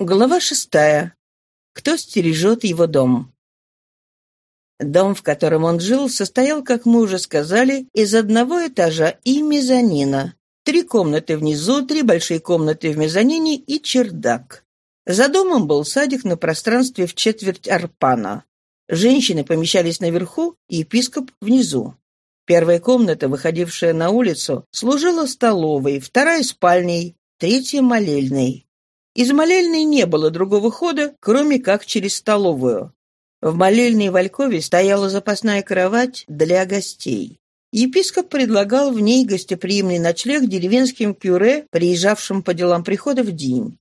Глава шестая. Кто стережет его дом? Дом, в котором он жил, состоял, как мы уже сказали, из одного этажа и мезонина. Три комнаты внизу, три большие комнаты в мезонине и чердак. За домом был садик на пространстве в четверть арпана. Женщины помещались наверху, епископ внизу. Первая комната, выходившая на улицу, служила столовой, вторая — спальней, третья — молельной. Из молельной не было другого хода, кроме как через столовую. В молельной Валькове стояла запасная кровать для гостей. Епископ предлагал в ней гостеприимный ночлег деревенским кюре, приезжавшим по делам прихода в день.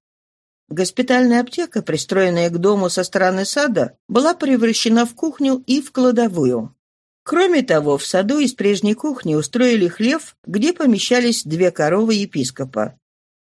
Госпитальная аптека, пристроенная к дому со стороны сада, была превращена в кухню и в кладовую. Кроме того, в саду из прежней кухни устроили хлев, где помещались две коровы епископа.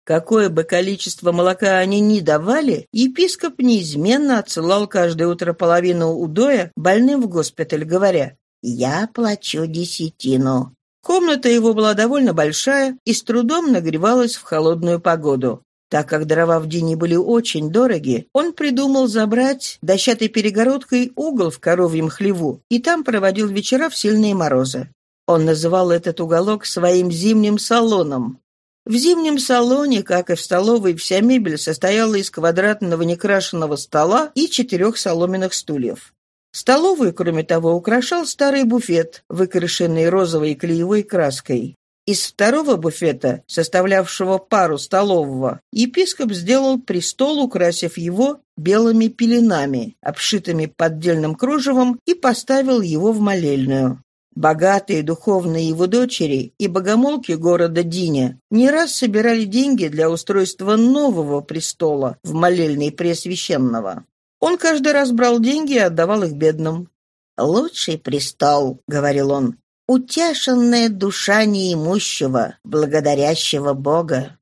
Какое бы количество молока они ни давали, епископ неизменно отсылал каждое утро половину удоя больным в госпиталь, говоря «Я плачу десятину». Комната его была довольно большая и с трудом нагревалась в холодную погоду. Так как дрова в Дине были очень дороги, он придумал забрать дощатой перегородкой угол в коровьем хлеву и там проводил вечера в сильные морозы. Он называл этот уголок своим зимним салоном. В зимнем салоне, как и в столовой, вся мебель состояла из квадратного некрашенного стола и четырех соломенных стульев. Столовую, кроме того, украшал старый буфет, выкрашенный розовой клеевой краской. Из второго буфета, составлявшего пару столового, епископ сделал престол, украсив его белыми пеленами, обшитыми поддельным кружевом, и поставил его в молельную. Богатые духовные его дочери и богомолки города Диня не раз собирали деньги для устройства нового престола в молельной Преосвященного. Он каждый раз брал деньги и отдавал их бедным. «Лучший престол», — говорил он, — «утешенная душа неимущего, благодарящего Бога».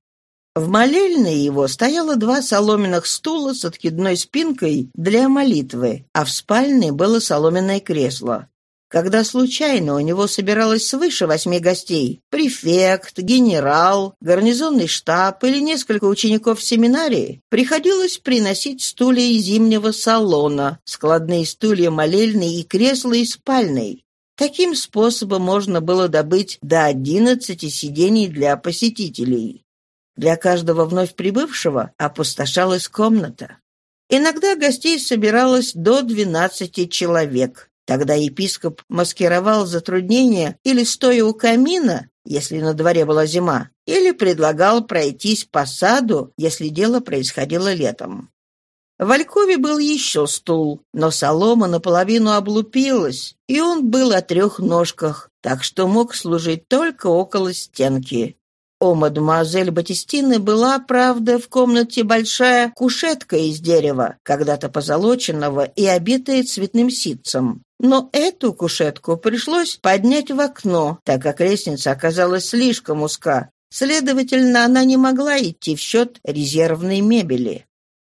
В молельной его стояло два соломенных стула с откидной спинкой для молитвы, а в спальне было соломенное кресло. Когда случайно у него собиралось свыше восьми гостей, префект, генерал, гарнизонный штаб или несколько учеников семинарии, приходилось приносить стулья из зимнего салона, складные стулья молельные и кресла из спальной. Таким способом можно было добыть до одиннадцати сидений для посетителей. Для каждого вновь прибывшего опустошалась комната. Иногда гостей собиралось до двенадцати человек. Тогда епископ маскировал затруднения или стоя у камина, если на дворе была зима, или предлагал пройтись по саду, если дело происходило летом. В Алькове был еще стул, но солома наполовину облупилась, и он был о трех ножках, так что мог служить только около стенки. У мадемуазель Батистины была, правда, в комнате большая кушетка из дерева, когда-то позолоченного и обитая цветным ситцем. Но эту кушетку пришлось поднять в окно, так как лестница оказалась слишком узка. Следовательно, она не могла идти в счет резервной мебели.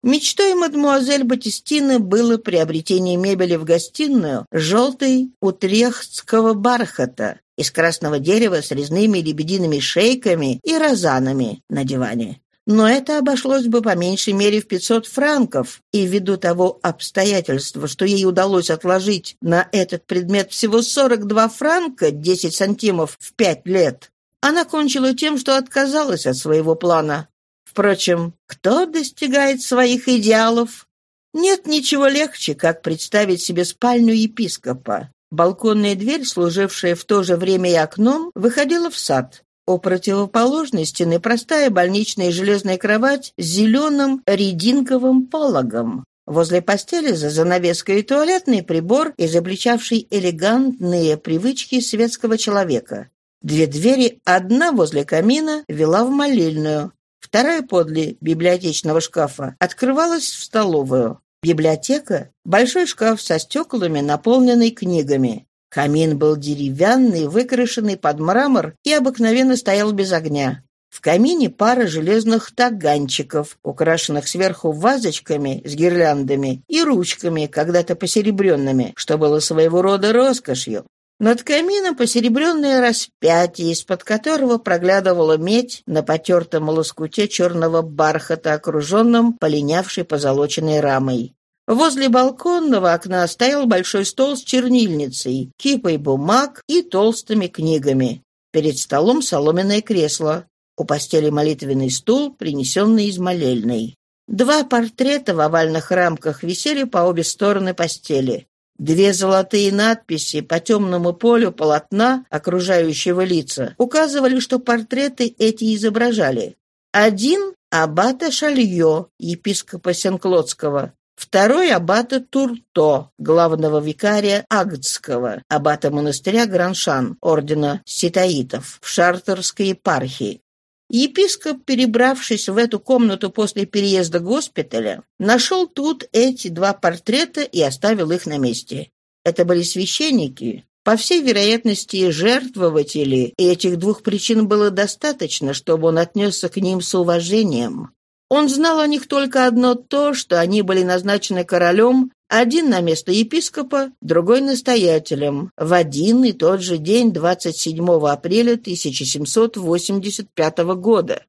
Мечтой мадемуазель Батистины было приобретение мебели в гостиную желтой утрехтского бархата из красного дерева с резными лебедиными шейками и розанами на диване. Но это обошлось бы по меньшей мере в 500 франков, и ввиду того обстоятельства, что ей удалось отложить на этот предмет всего 42 франка 10 сантимов в 5 лет, она кончила тем, что отказалась от своего плана. Впрочем, кто достигает своих идеалов? Нет ничего легче, как представить себе спальню епископа. Балконная дверь, служившая в то же время и окном, выходила в сад. У противоположной стены простая больничная железная кровать с зеленым рединковым пологом. Возле постели за занавеской туалетный прибор, изобличавший элегантные привычки светского человека. Две двери, одна возле камина, вела в молельную, вторая подле библиотечного шкафа открывалась в столовую. Библиотека — большой шкаф со стеклами, наполненный книгами. Камин был деревянный, выкрашенный под мрамор и обыкновенно стоял без огня. В камине пара железных таганчиков, украшенных сверху вазочками с гирляндами и ручками, когда-то посеребренными, что было своего рода роскошью. Над камином посеребренное распятие, из-под которого проглядывала медь на потертом лоскуте черного бархата, окруженном полинявшей позолоченной рамой. Возле балконного окна стоял большой стол с чернильницей, кипой бумаг и толстыми книгами. Перед столом соломенное кресло. У постели молитвенный стул, принесенный из молельной. Два портрета в овальных рамках висели по обе стороны постели. Две золотые надписи по темному полю полотна, окружающего лица, указывали, что портреты эти изображали. Один — аббата Шальё, епископа Сенклотского, второй — аббата Турто, главного викария Агдского, аббата монастыря Граншан, ордена ситаитов, в Шартерской епархии. Епископ, перебравшись в эту комнату после переезда госпиталя, нашел тут эти два портрета и оставил их на месте. Это были священники, по всей вероятности, жертвователи, и этих двух причин было достаточно, чтобы он отнесся к ним с уважением. Он знал о них только одно то, что они были назначены королем один на место епископа, другой настоятелем, в один и тот же день 27 апреля 1785 года.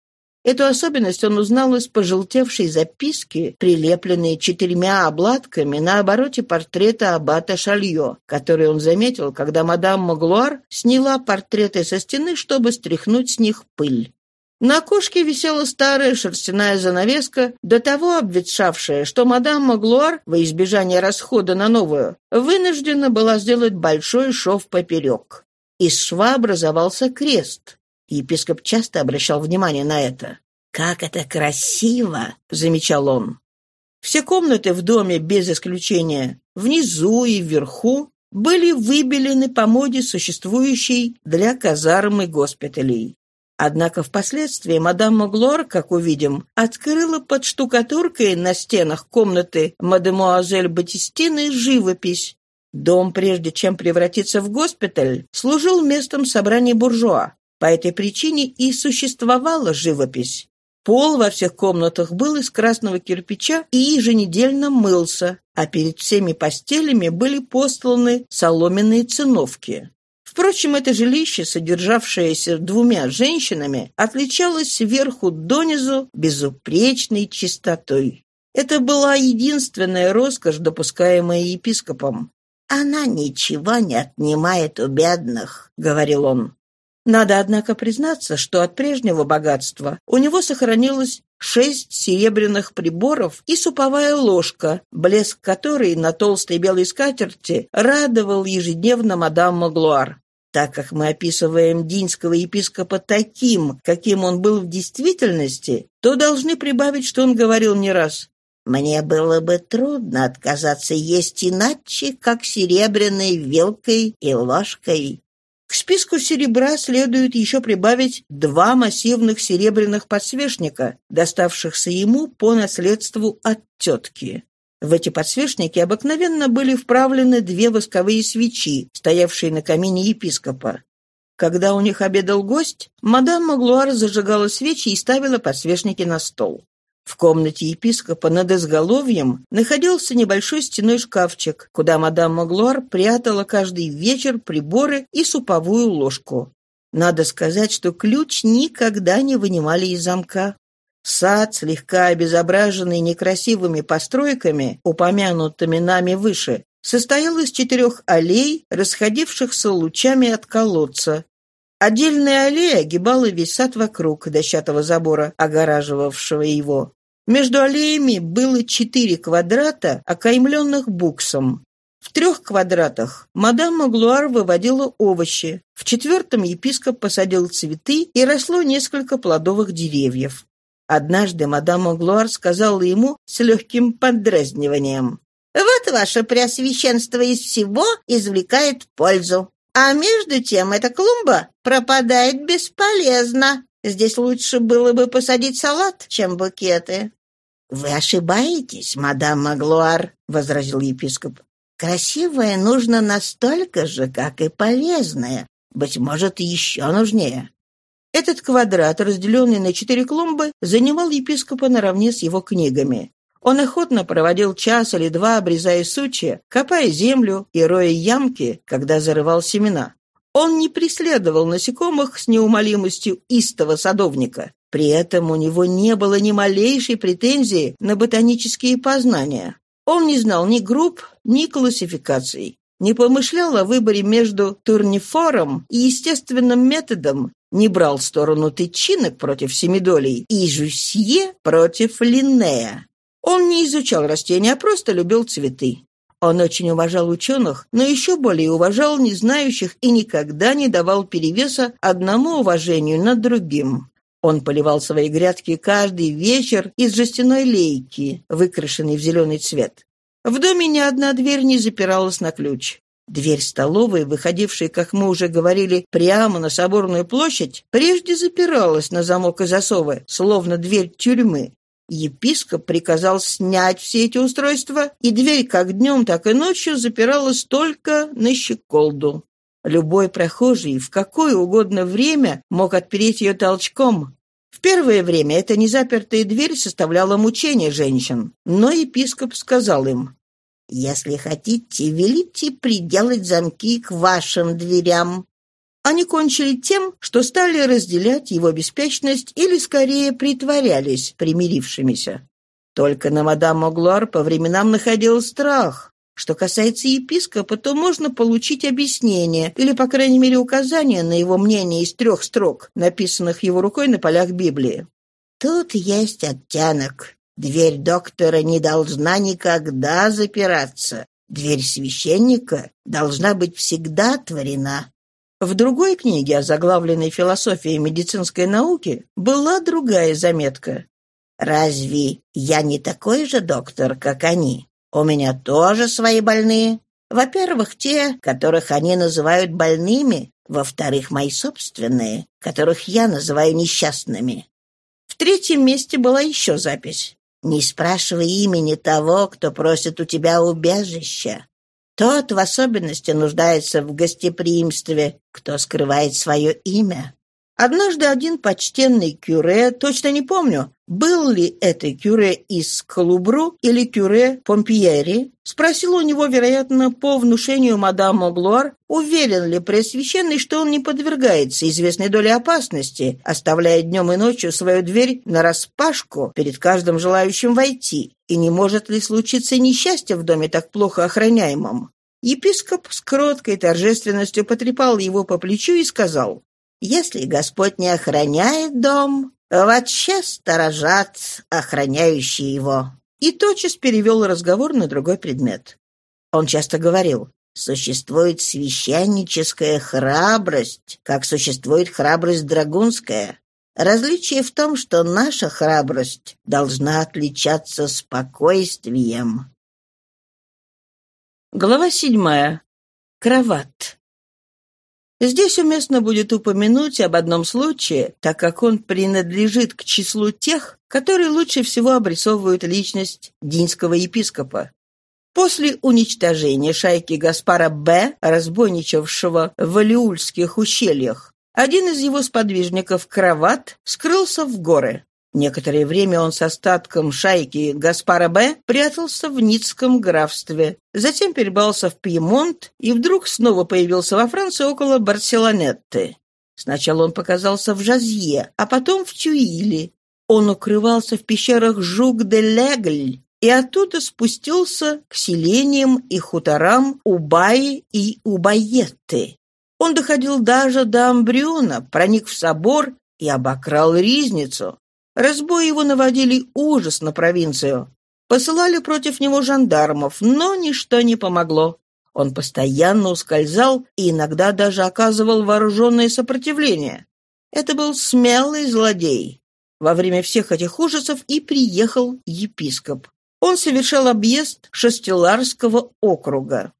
Эту особенность он узнал из пожелтевшей записки, прилепленной четырьмя обладками на обороте портрета аббата Шальё, который он заметил, когда мадам Маглуар сняла портреты со стены, чтобы стряхнуть с них пыль. На окошке висела старая шерстяная занавеска, до того обветшавшая, что мадам Маглуар, во избежание расхода на новую, вынуждена была сделать большой шов поперек. Из шва образовался крест. Епископ часто обращал внимание на это. «Как это красиво!» — замечал он. Все комнаты в доме, без исключения, внизу и вверху, были выбелены по моде существующей для казармы госпиталей. Однако впоследствии мадам Моглор, как увидим, открыла под штукатуркой на стенах комнаты мадемуазель Батистины живопись. Дом, прежде чем превратиться в госпиталь, служил местом собрания буржуа. По этой причине и существовала живопись. Пол во всех комнатах был из красного кирпича и еженедельно мылся, а перед всеми постелями были постланы соломенные циновки. Впрочем, это жилище, содержавшееся двумя женщинами, отличалось сверху донизу безупречной чистотой. Это была единственная роскошь, допускаемая епископом. «Она ничего не отнимает у бедных», — говорил он. Надо, однако, признаться, что от прежнего богатства у него сохранилось шесть серебряных приборов и суповая ложка, блеск которой на толстой белой скатерти радовал ежедневно мадам Маглуар. Так как мы описываем динского епископа таким, каким он был в действительности, то должны прибавить, что он говорил не раз. «Мне было бы трудно отказаться есть иначе, как серебряной вилкой и ложкой». К списку серебра следует еще прибавить два массивных серебряных подсвечника, доставшихся ему по наследству от тетки. В эти подсвечники обыкновенно были вправлены две восковые свечи, стоявшие на камине епископа. Когда у них обедал гость, мадам Маглуар зажигала свечи и ставила подсвечники на стол. В комнате епископа над изголовьем находился небольшой стеной шкафчик, куда мадам Маглуар прятала каждый вечер приборы и суповую ложку. Надо сказать, что ключ никогда не вынимали из замка. Сад, слегка обезображенный некрасивыми постройками, упомянутыми нами выше, состоял из четырех аллей, расходившихся лучами от колодца. Отдельная аллея огибала весь сад вокруг дощатого забора, огораживавшего его. Между аллеями было четыре квадрата, окаймленных буксом. В трех квадратах мадам Маглуар выводила овощи, в четвертом епископ посадил цветы и росло несколько плодовых деревьев. Однажды мадам Оглуар сказала ему с легким поддразниванием. «Вот ваше преосвященство из всего извлекает пользу. А между тем эта клумба пропадает бесполезно. Здесь лучше было бы посадить салат, чем букеты». «Вы ошибаетесь, мадам Маглуар», — возразил епископ. «Красивое нужно настолько же, как и полезное. Быть может, еще нужнее. Этот квадрат, разделенный на четыре клумбы, занимал епископа наравне с его книгами. Он охотно проводил час или два, обрезая сучья, копая землю и роя ямки, когда зарывал семена. Он не преследовал насекомых с неумолимостью истого садовника. При этом у него не было ни малейшей претензии на ботанические познания. Он не знал ни групп, ни классификаций. Не помышлял о выборе между турнифором и естественным методом, не брал сторону тычинок против семидолей и жюсье против линнея. Он не изучал растения, а просто любил цветы. Он очень уважал ученых, но еще более уважал незнающих и никогда не давал перевеса одному уважению над другим. Он поливал свои грядки каждый вечер из жестяной лейки, выкрашенной в зеленый цвет. В доме ни одна дверь не запиралась на ключ. Дверь столовой, выходившая, как мы уже говорили, прямо на Соборную площадь, прежде запиралась на замок и засовы, словно дверь тюрьмы. Епископ приказал снять все эти устройства, и дверь как днем, так и ночью запиралась только на щеколду. Любой прохожий в какое угодно время мог отпереть ее толчком. В первое время эта незапертая дверь составляла мучение женщин, но епископ сказал им, «Если хотите, велите приделать замки к вашим дверям. Они кончили тем, что стали разделять его беспечность или, скорее, притворялись примирившимися. Только на мадам Оглуар по временам находил страх. Что касается епископа, то можно получить объяснение или, по крайней мере, указание на его мнение из трех строк, написанных его рукой на полях Библии. Тут есть оттенок. Дверь доктора не должна никогда запираться. Дверь священника должна быть всегда отворена. В другой книге, озаглавленной «Философией медицинской науки», была другая заметка. «Разве я не такой же доктор, как они? У меня тоже свои больные. Во-первых, те, которых они называют больными, во-вторых, мои собственные, которых я называю несчастными». В третьем месте была еще запись. «Не спрашивай имени того, кто просит у тебя убежища. Тот в особенности нуждается в гостеприимстве, кто скрывает свое имя. Однажды один почтенный кюре, точно не помню, был ли это кюре из Колубру или кюре Помпьери, спросил у него, вероятно, по внушению мадам Оглуар, уверен ли Преосвященный, что он не подвергается известной доле опасности, оставляя днем и ночью свою дверь нараспашку перед каждым желающим войти, и не может ли случиться несчастье в доме так плохо охраняемом. Епископ с кроткой торжественностью потрепал его по плечу и сказал, если Господь не охраняет дом, вообще сторожат охраняющие его». И тотчас перевел разговор на другой предмет. Он часто говорил, «Существует священническая храбрость, как существует храбрость драгунская. Различие в том, что наша храбрость должна отличаться спокойствием». Глава седьмая. Кроват. Здесь уместно будет упомянуть об одном случае, так как он принадлежит к числу тех, которые лучше всего обрисовывают личность динского епископа. После уничтожения шайки Гаспара Б., разбойничавшего в Алиульских ущельях, один из его сподвижников, Кроват, скрылся в горы. Некоторое время он с остатком шайки Гаспара Б. прятался в Ницком графстве, затем перебрался в Пьемонт и вдруг снова появился во Франции около Барселонетты. Сначала он показался в Жазье, а потом в Тюиле. Он укрывался в пещерах Жук-де-Легль и оттуда спустился к селениям и хуторам Убаи и Убаетты. Он доходил даже до Амбриона, проник в собор и обокрал ризницу. Разбои его наводили ужас на провинцию. Посылали против него жандармов, но ничто не помогло. Он постоянно ускользал и иногда даже оказывал вооруженное сопротивление. Это был смелый злодей. Во время всех этих ужасов и приехал епископ. Он совершал объезд Шестиларского округа.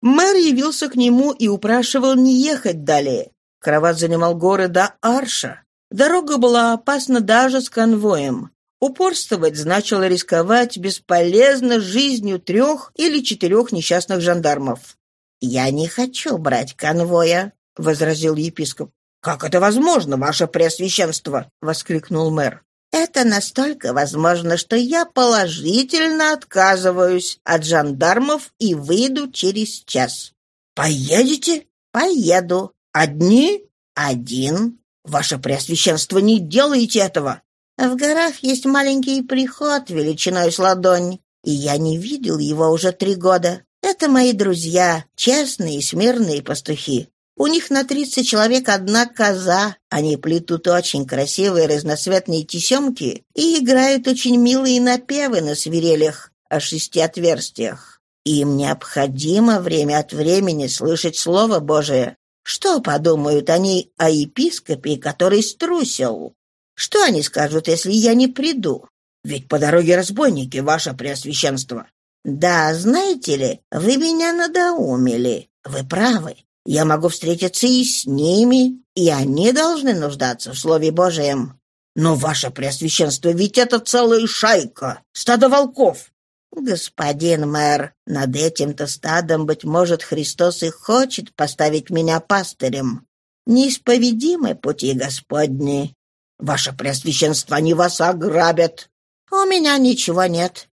Мэр явился к нему и упрашивал не ехать далее. Кроват занимал горы до Арша. Дорога была опасна даже с конвоем. Упорствовать значило рисковать бесполезно жизнью трех или четырех несчастных жандармов. «Я не хочу брать конвоя», — возразил епископ. «Как это возможно, ваше преосвященство?» — воскликнул мэр. Это настолько возможно, что я положительно отказываюсь от жандармов и выйду через час. Поедете? Поеду. Одни? Один. Ваше Преосвященство, не делайте этого. В горах есть маленький приход величиной с ладонь, и я не видел его уже три года. Это мои друзья, честные и смирные пастухи. У них на тридцать человек одна коза. Они плетут очень красивые разноцветные тесемки и играют очень милые напевы на свирелях о шести отверстиях. Им необходимо время от времени слышать Слово Божие. Что подумают они о епископе, который струсил? Что они скажут, если я не приду? Ведь по дороге разбойники, ваше преосвященство. Да, знаете ли, вы меня надоумили. Вы правы. Я могу встретиться и с ними, и они должны нуждаться в Слове Божьем. Но, ваше преосвященство, ведь это целая шайка, стадо волков. Господин мэр, над этим-то стадом, быть может, Христос и хочет поставить меня пастырем. Неисповедимы пути Господни. Ваше преосвященство, они вас ограбят. У меня ничего нет.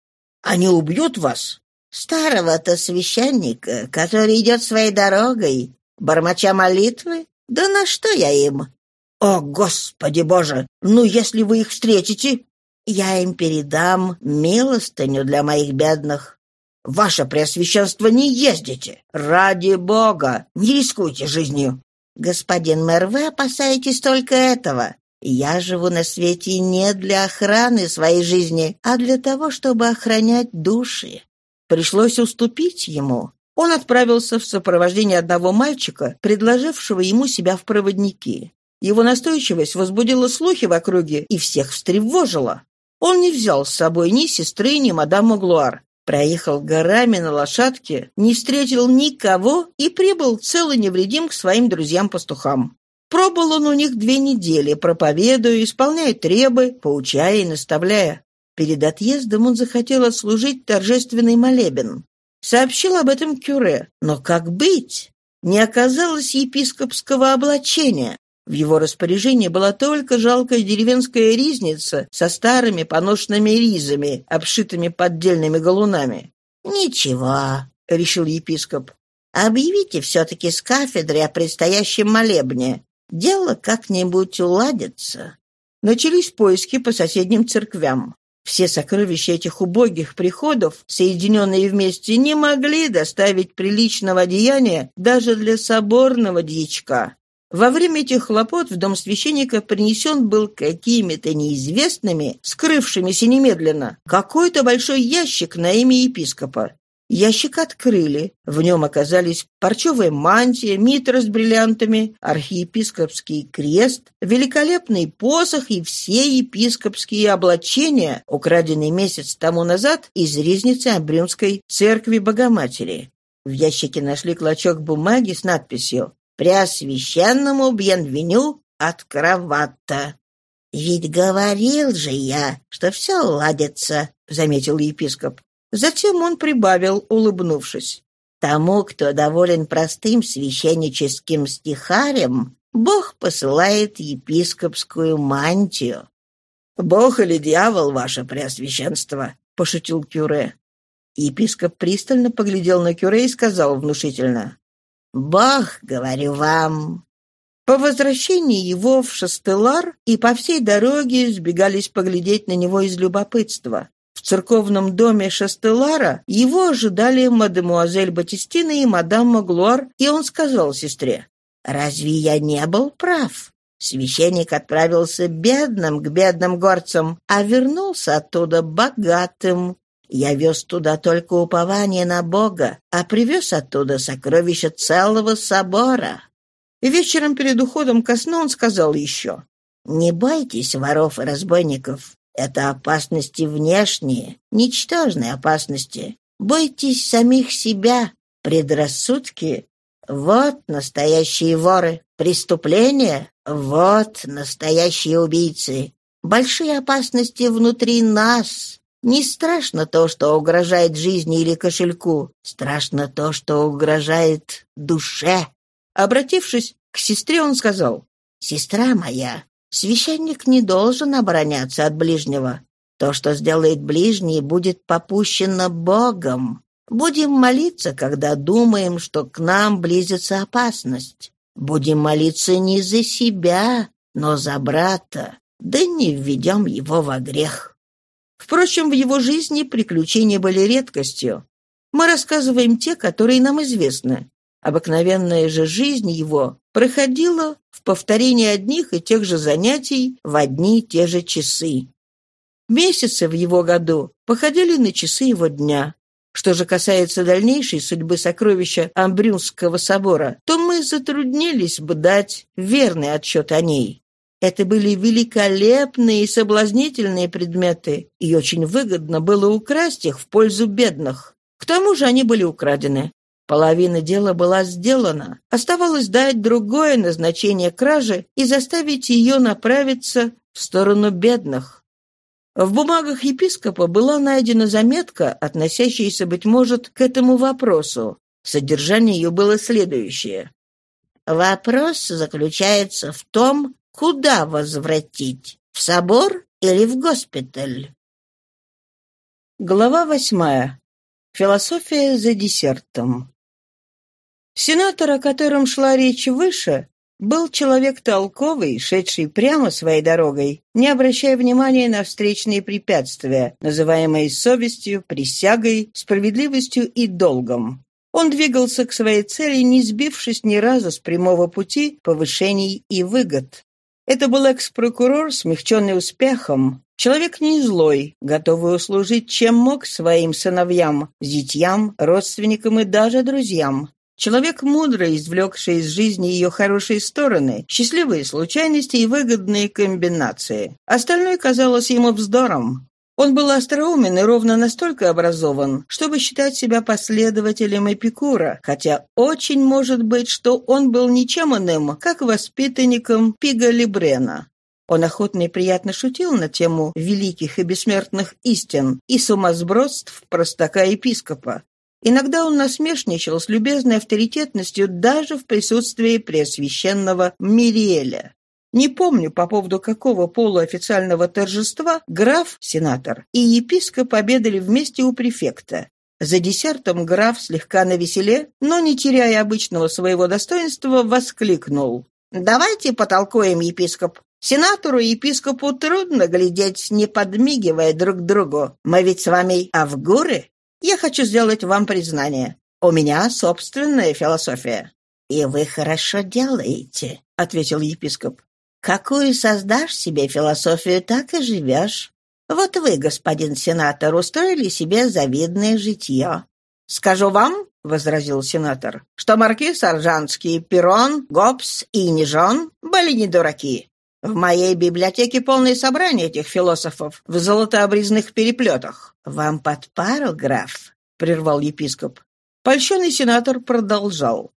Они убьют вас. Старого-то священника, который идет своей дорогой, Бормоча молитвы? Да на что я им? О, Господи Боже! Ну, если вы их встретите, я им передам милостыню для моих бедных. Ваше Преосвященство, не ездите! Ради Бога! Не рискуйте жизнью! Господин мэр, вы опасаетесь только этого. Я живу на свете не для охраны своей жизни, а для того, чтобы охранять души. Пришлось уступить ему. Он отправился в сопровождении одного мальчика, предложившего ему себя в проводники. Его настойчивость возбудила слухи в округе и всех встревожила. Он не взял с собой ни сестры, ни мадам Маглуар. Проехал горами на лошадке, не встретил никого и прибыл цел и невредим к своим друзьям-пастухам. Пробыл он у них две недели, проповедуя, исполняя требы, поучая и наставляя. Перед отъездом он захотел отслужить торжественный молебен. Сообщил об этом Кюре. Но как быть? Не оказалось епископского облачения. В его распоряжении была только жалкая деревенская ризница со старыми поношенными ризами, обшитыми поддельными галунами. «Ничего», — решил епископ. «Объявите все-таки с кафедры о предстоящем молебне. Дело как-нибудь уладится». Начались поиски по соседним церквям. Все сокровища этих убогих приходов, соединенные вместе, не могли доставить приличного одеяния даже для соборного дьячка. Во время этих хлопот в дом священника принесен был какими-то неизвестными, скрывшимися немедленно, какой-то большой ящик на имя епископа. Ящик открыли. В нем оказались парчевая мантия, митра с бриллиантами, архиепископский крест, великолепный посох и все епископские облачения, украденные месяц тому назад из резницы Обрюмской церкви Богоматери. В ящике нашли клочок бумаги с надписью «Преосвященному Бьенвеню от кровата». «Ведь говорил же я, что все уладится», — заметил епископ. Затем он прибавил, улыбнувшись. «Тому, кто доволен простым священническим стихарем, Бог посылает епископскую мантию». «Бог или дьявол, ваше преосвященство?» — пошутил Кюре. Епископ пристально поглядел на Кюре и сказал внушительно. «Бог, говорю вам». По возвращении его в Шастелар и по всей дороге сбегались поглядеть на него из любопытства. В церковном доме Шастелара его ожидали мадемуазель Батистина и мадам Маглуар, и он сказал сестре, «Разве я не был прав? Священник отправился бедным к бедным горцам, а вернулся оттуда богатым. Я вез туда только упование на Бога, а привез оттуда сокровища целого собора». Вечером перед уходом ко сну он сказал еще, «Не бойтесь воров и разбойников. Это опасности внешние, ничтожные опасности. Бойтесь самих себя. Предрассудки — вот настоящие воры. Преступления — вот настоящие убийцы. Большие опасности внутри нас. Не страшно то, что угрожает жизни или кошельку. Страшно то, что угрожает душе. Обратившись к сестре, он сказал, «Сестра моя, Священник не должен обороняться от ближнего. То, что сделает ближний, будет попущено Богом. Будем молиться, когда думаем, что к нам близится опасность. Будем молиться не за себя, но за брата, да не введем его во грех. Впрочем, в его жизни приключения были редкостью. Мы рассказываем те, которые нам известны. Обыкновенная же жизнь его проходила в повторении одних и тех же занятий в одни и те же часы. Месяцы в его году походили на часы его дня. Что же касается дальнейшей судьбы сокровища Амбрюнского собора, то мы затруднились бы дать верный отчет о ней. Это были великолепные и соблазнительные предметы, и очень выгодно было украсть их в пользу бедных. К тому же они были украдены. Половина дела была сделана. Оставалось дать другое назначение краже и заставить ее направиться в сторону бедных. В бумагах епископа была найдена заметка, относящаяся, быть может, к этому вопросу. Содержание ее было следующее. «Вопрос заключается в том, куда возвратить, в собор или в госпиталь?» Глава восьмая. Философия за десертом. Сенатор, о котором шла речь выше, был человек толковый, шедший прямо своей дорогой, не обращая внимания на встречные препятствия, называемые совестью, присягой, справедливостью и долгом. Он двигался к своей цели, не сбившись ни разу с прямого пути повышений и выгод. Это был экс-прокурор, смягченный успехом, Человек не злой, готовый услужить чем мог своим сыновьям, зятьям, родственникам и даже друзьям. Человек мудрый, извлекший из жизни ее хорошие стороны, счастливые случайности и выгодные комбинации. Остальное казалось ему вздором. Он был остроумен и ровно настолько образован, чтобы считать себя последователем Эпикура, хотя очень может быть, что он был ничем иным, как воспитанником Пига Либрена. Он охотно и приятно шутил на тему великих и бессмертных истин и сумасбродств простака-епископа. Иногда он насмешничал с любезной авторитетностью даже в присутствии преосвященного Мириэля. Не помню, по поводу какого полуофициального торжества граф, сенатор, и епископ обедали вместе у префекта. За десертом граф слегка навеселе, но, не теряя обычного своего достоинства, воскликнул. «Давайте потолкуем, епископ. Сенатору и епископу трудно глядеть, не подмигивая друг другу. Мы ведь с вами авгуры. Я хочу сделать вам признание. У меня собственная философия». «И вы хорошо делаете», — ответил епископ. «Какую создашь себе философию, так и живешь. Вот вы, господин сенатор, устроили себе завидное житье. Скажу вам, — возразил сенатор, — что маркиз Аржанский, Перрон, Гоббс и Нижон были не дураки. В моей библиотеке полное собрание этих философов в золотообрезных переплетах. Вам под пару, граф?» — прервал епископ. Польщенный сенатор продолжал.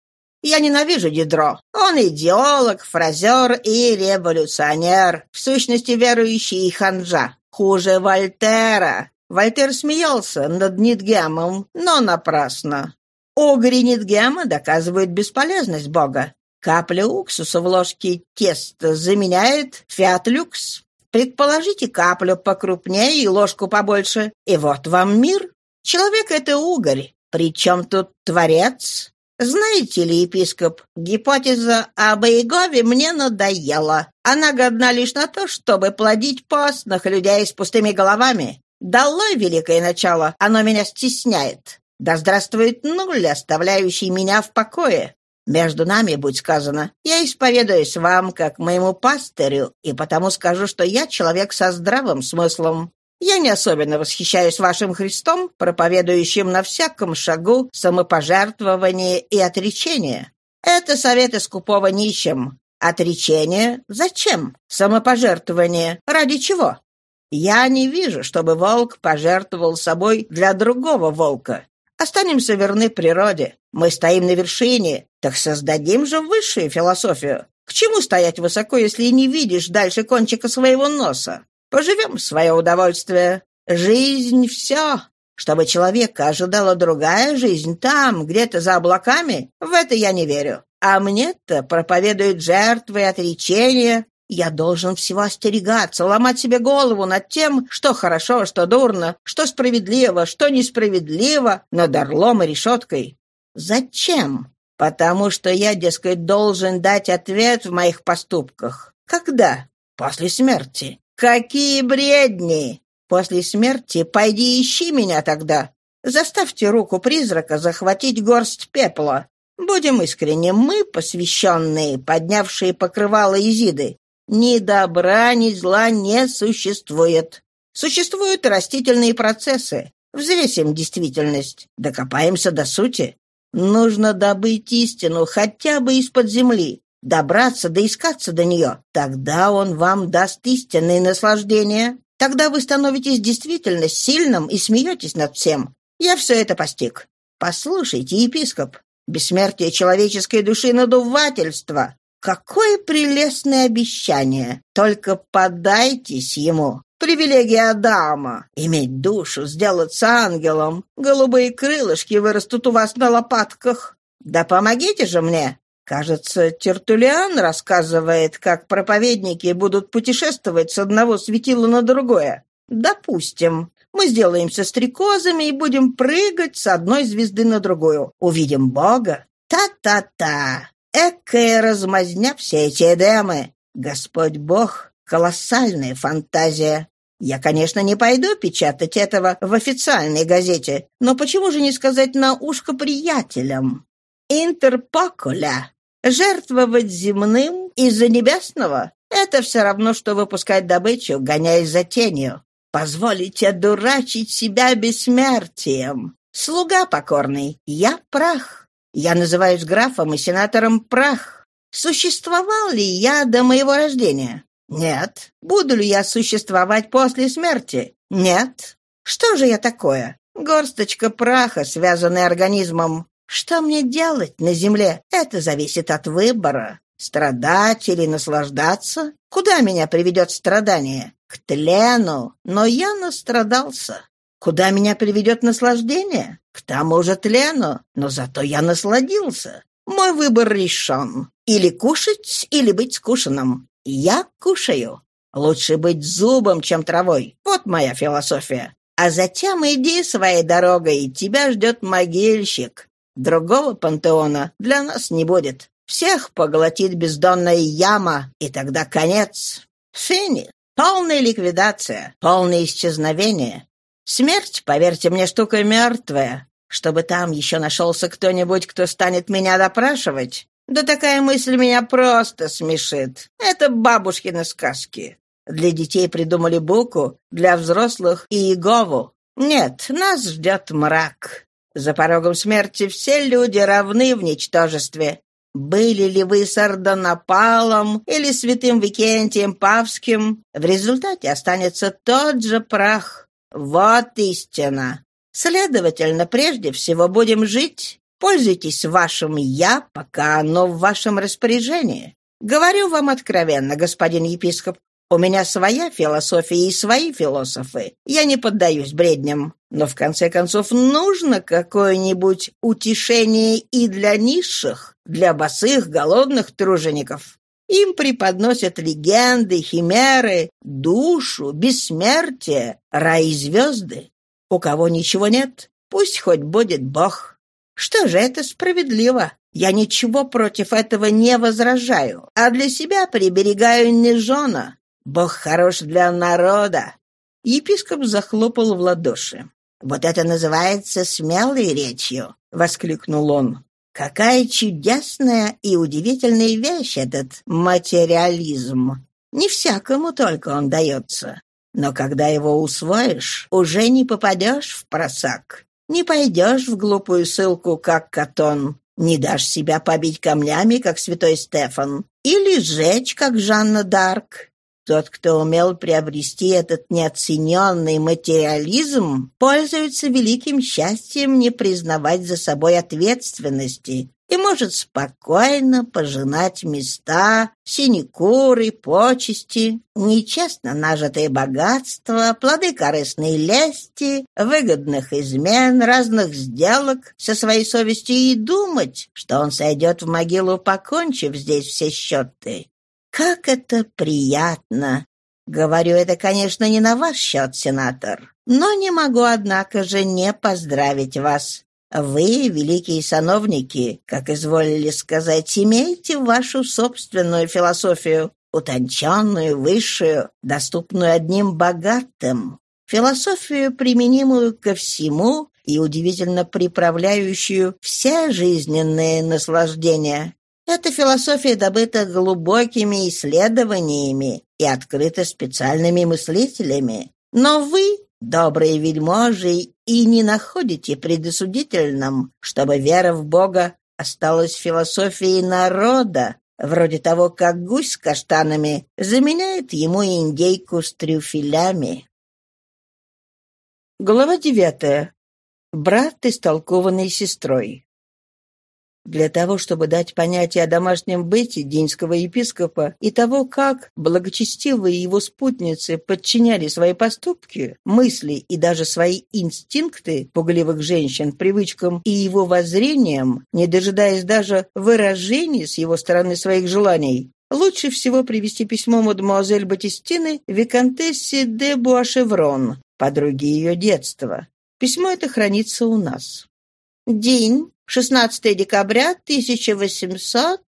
«Я ненавижу Дидро. Он идеолог, фразер и революционер, в сущности верующий и ханжа. Хуже Вольтера. Вольтер смеялся над Нидгемом, но напрасно. Огри Нидгема доказывают бесполезность Бога. Капля уксуса в ложке теста заменяет фиат-люкс. Предположите каплю покрупнее и ложку побольше, и вот вам мир. Человек — это угорь. Причем тут творец? Знаете ли, епископ, гипотеза об Иегове мне надоела. Она годна лишь на то, чтобы плодить постных людей с пустыми головами. Долой великое начало, оно меня стесняет. Да здравствует нуль, оставляющий меня в покое. Между нами, будь сказано, я исповедуюсь вам как моему пастырю, и потому скажу, что я человек со здравым смыслом. Я не особенно восхищаюсь вашим Христом, проповедующим на всяком шагу самопожертвование и отречение. Это советы скупого нищим. Отречение? Зачем? Самопожертвование? Ради чего? Я не вижу, чтобы волк пожертвовал собой для другого волка. Останемся верны природе. Мы стоим на вершине, так создадим же высшую философию. К чему стоять высоко, если не видишь дальше кончика своего носа? Поживем в свое удовольствие. Жизнь — все. Чтобы человека ожидала другая жизнь там, где-то за облаками, в это я не верю. А мне-то проповедуют жертвы и отречения. Я должен всего остерегаться, ломать себе голову над тем, что хорошо, что дурно, что справедливо, что несправедливо, над орлом и решеткой. Зачем? Потому что я, дескать, должен дать ответ в моих поступках. Когда? После смерти. Какие бредни! После смерти пойди ищи меня тогда. Заставьте руку призрака захватить горсть пепла. Будем искренни, мы, посвященные, поднявшие покрывало Изиды. Ни добра, ни зла не существует. Существуют растительные процессы. Взвесим действительность, докопаемся до сути. Нужно добыть истину хотя бы из-под земли, добраться, доискаться до нее. Тогда он вам даст истинное наслаждение. Тогда вы становитесь действительно сильным и смеетесь над всем. Я все это постиг. Послушайте, епископ, бессмертие человеческой души — надувательство. Какое прелестное обещание! Только подайтесь ему. Привилегия Адама — иметь душу, сделаться ангелом. Голубые крылышки вырастут у вас на лопатках. Да помогите же мне. Кажется, Тертулиан рассказывает, как проповедники будут путешествовать с одного светила на другое. Допустим, мы сделаемся стрекозами и будем прыгать с одной звезды на другую. Увидим Бога. Та-та-та! Экая размазня все эти эдемы. Господь Бог — колоссальная фантазия. Я, конечно, не пойду печатать этого в официальной газете, но почему же не сказать на ушко приятелям? Интерпокуля. Жертвовать земным из-за небесного — это все равно, что выпускать добычу, гоняясь за тенью. Позволить одурачить себя бессмертием. Слуга покорный, я прах. Я называюсь графом и сенатором прах. Существовал ли я до моего рождения? Нет. Буду ли я существовать после смерти? Нет. Что же я такое? Горсточка праха, связанная организмом. Что мне делать на земле? Это зависит от выбора. Страдать или наслаждаться? Куда меня приведет страдание? К тлену. Но я настрадался. Куда меня приведет наслаждение? К тому же тлену. Но зато я насладился. Мой выбор решен. Или кушать, или быть скушенным. Я кушаю. Лучше быть зубом, чем травой. Вот моя философия. А затем иди своей дорогой, тебя ждет могильщик. Другого пантеона для нас не будет. Всех поглотит бездонная яма, и тогда конец. Фини. Полная ликвидация, полное исчезновение. Смерть, поверьте мне, штука мертвая. Чтобы там еще нашелся кто-нибудь, кто станет меня допрашивать. Да такая мысль меня просто смешит. Это бабушкины сказки. Для детей придумали Буку, для взрослых — и Иегову. Нет, нас ждет мрак. За порогом смерти все люди равны в ничтожестве. Были ли вы Сардонапалом или святым Викентием Павским, в результате останется тот же прах. Вот истина. Следовательно, прежде всего будем жить. Пользуйтесь вашим «я», пока оно в вашем распоряжении. Говорю вам откровенно, господин епископ, у меня своя философия и свои философы. Я не поддаюсь бредням. Но, в конце концов, нужно какое-нибудь утешение и для низших, для босых, голодных тружеников. Им преподносят легенды, химеры, душу, бессмертие, рай и звезды. У кого ничего нет, пусть хоть будет Бог. Что же это справедливо? Я ничего против этого не возражаю, а для себя приберегаю не жена, Бог хорош для народа!» Епископ захлопал в ладоши. «Вот это называется смелой речью!» — воскликнул он. «Какая чудесная и удивительная вещь этот материализм! Не всякому только он дается. Но когда его усвоишь, уже не попадешь в просак, не пойдешь в глупую ссылку, как Катон, не дашь себя побить камнями, как святой Стефан, или сжечь, как Жанна Дарк, тот, кто умел приобрести этот неоцененный материализм, пользуется великим счастьем не признавать за собой ответственности и может спокойно пожинать места, синекуры, почести, нечестно нажитые богатства, плоды корыстной лести, выгодных измен, разных сделок со своей совестью и думать, что он сойдет в могилу, покончив здесь все счеты. Как это приятно! Говорю это, конечно, не на ваш счет, сенатор, но не могу, однако же, не поздравить вас. Вы, великие сановники, как изволили сказать, имеете вашу собственную философию, утонченную, высшую, доступную одним богатым, философию, применимую ко всему и удивительно приправляющую все жизненные наслаждения. Эта философия добыта глубокими исследованиями и открыта специальными мыслителями. Но вы, добрые вельможи, и не находите предосудительным, чтобы вера в Бога осталась философией народа, вроде того, как гусь с каштанами заменяет ему индейку с трюфелями. Глава девятая. Брат, истолкованный сестрой. Для того, чтобы дать понятие о домашнем быте динского епископа и того, как благочестивые его спутницы подчиняли свои поступки, мысли и даже свои инстинкты пугливых женщин привычкам и его воззрениям, не дожидаясь даже выражений с его стороны своих желаний, лучше всего привести письмо мадемуазель Батистины Викантессе де Буашеврон, подруги ее детства. Письмо это хранится у нас. День 16 декабря 1800...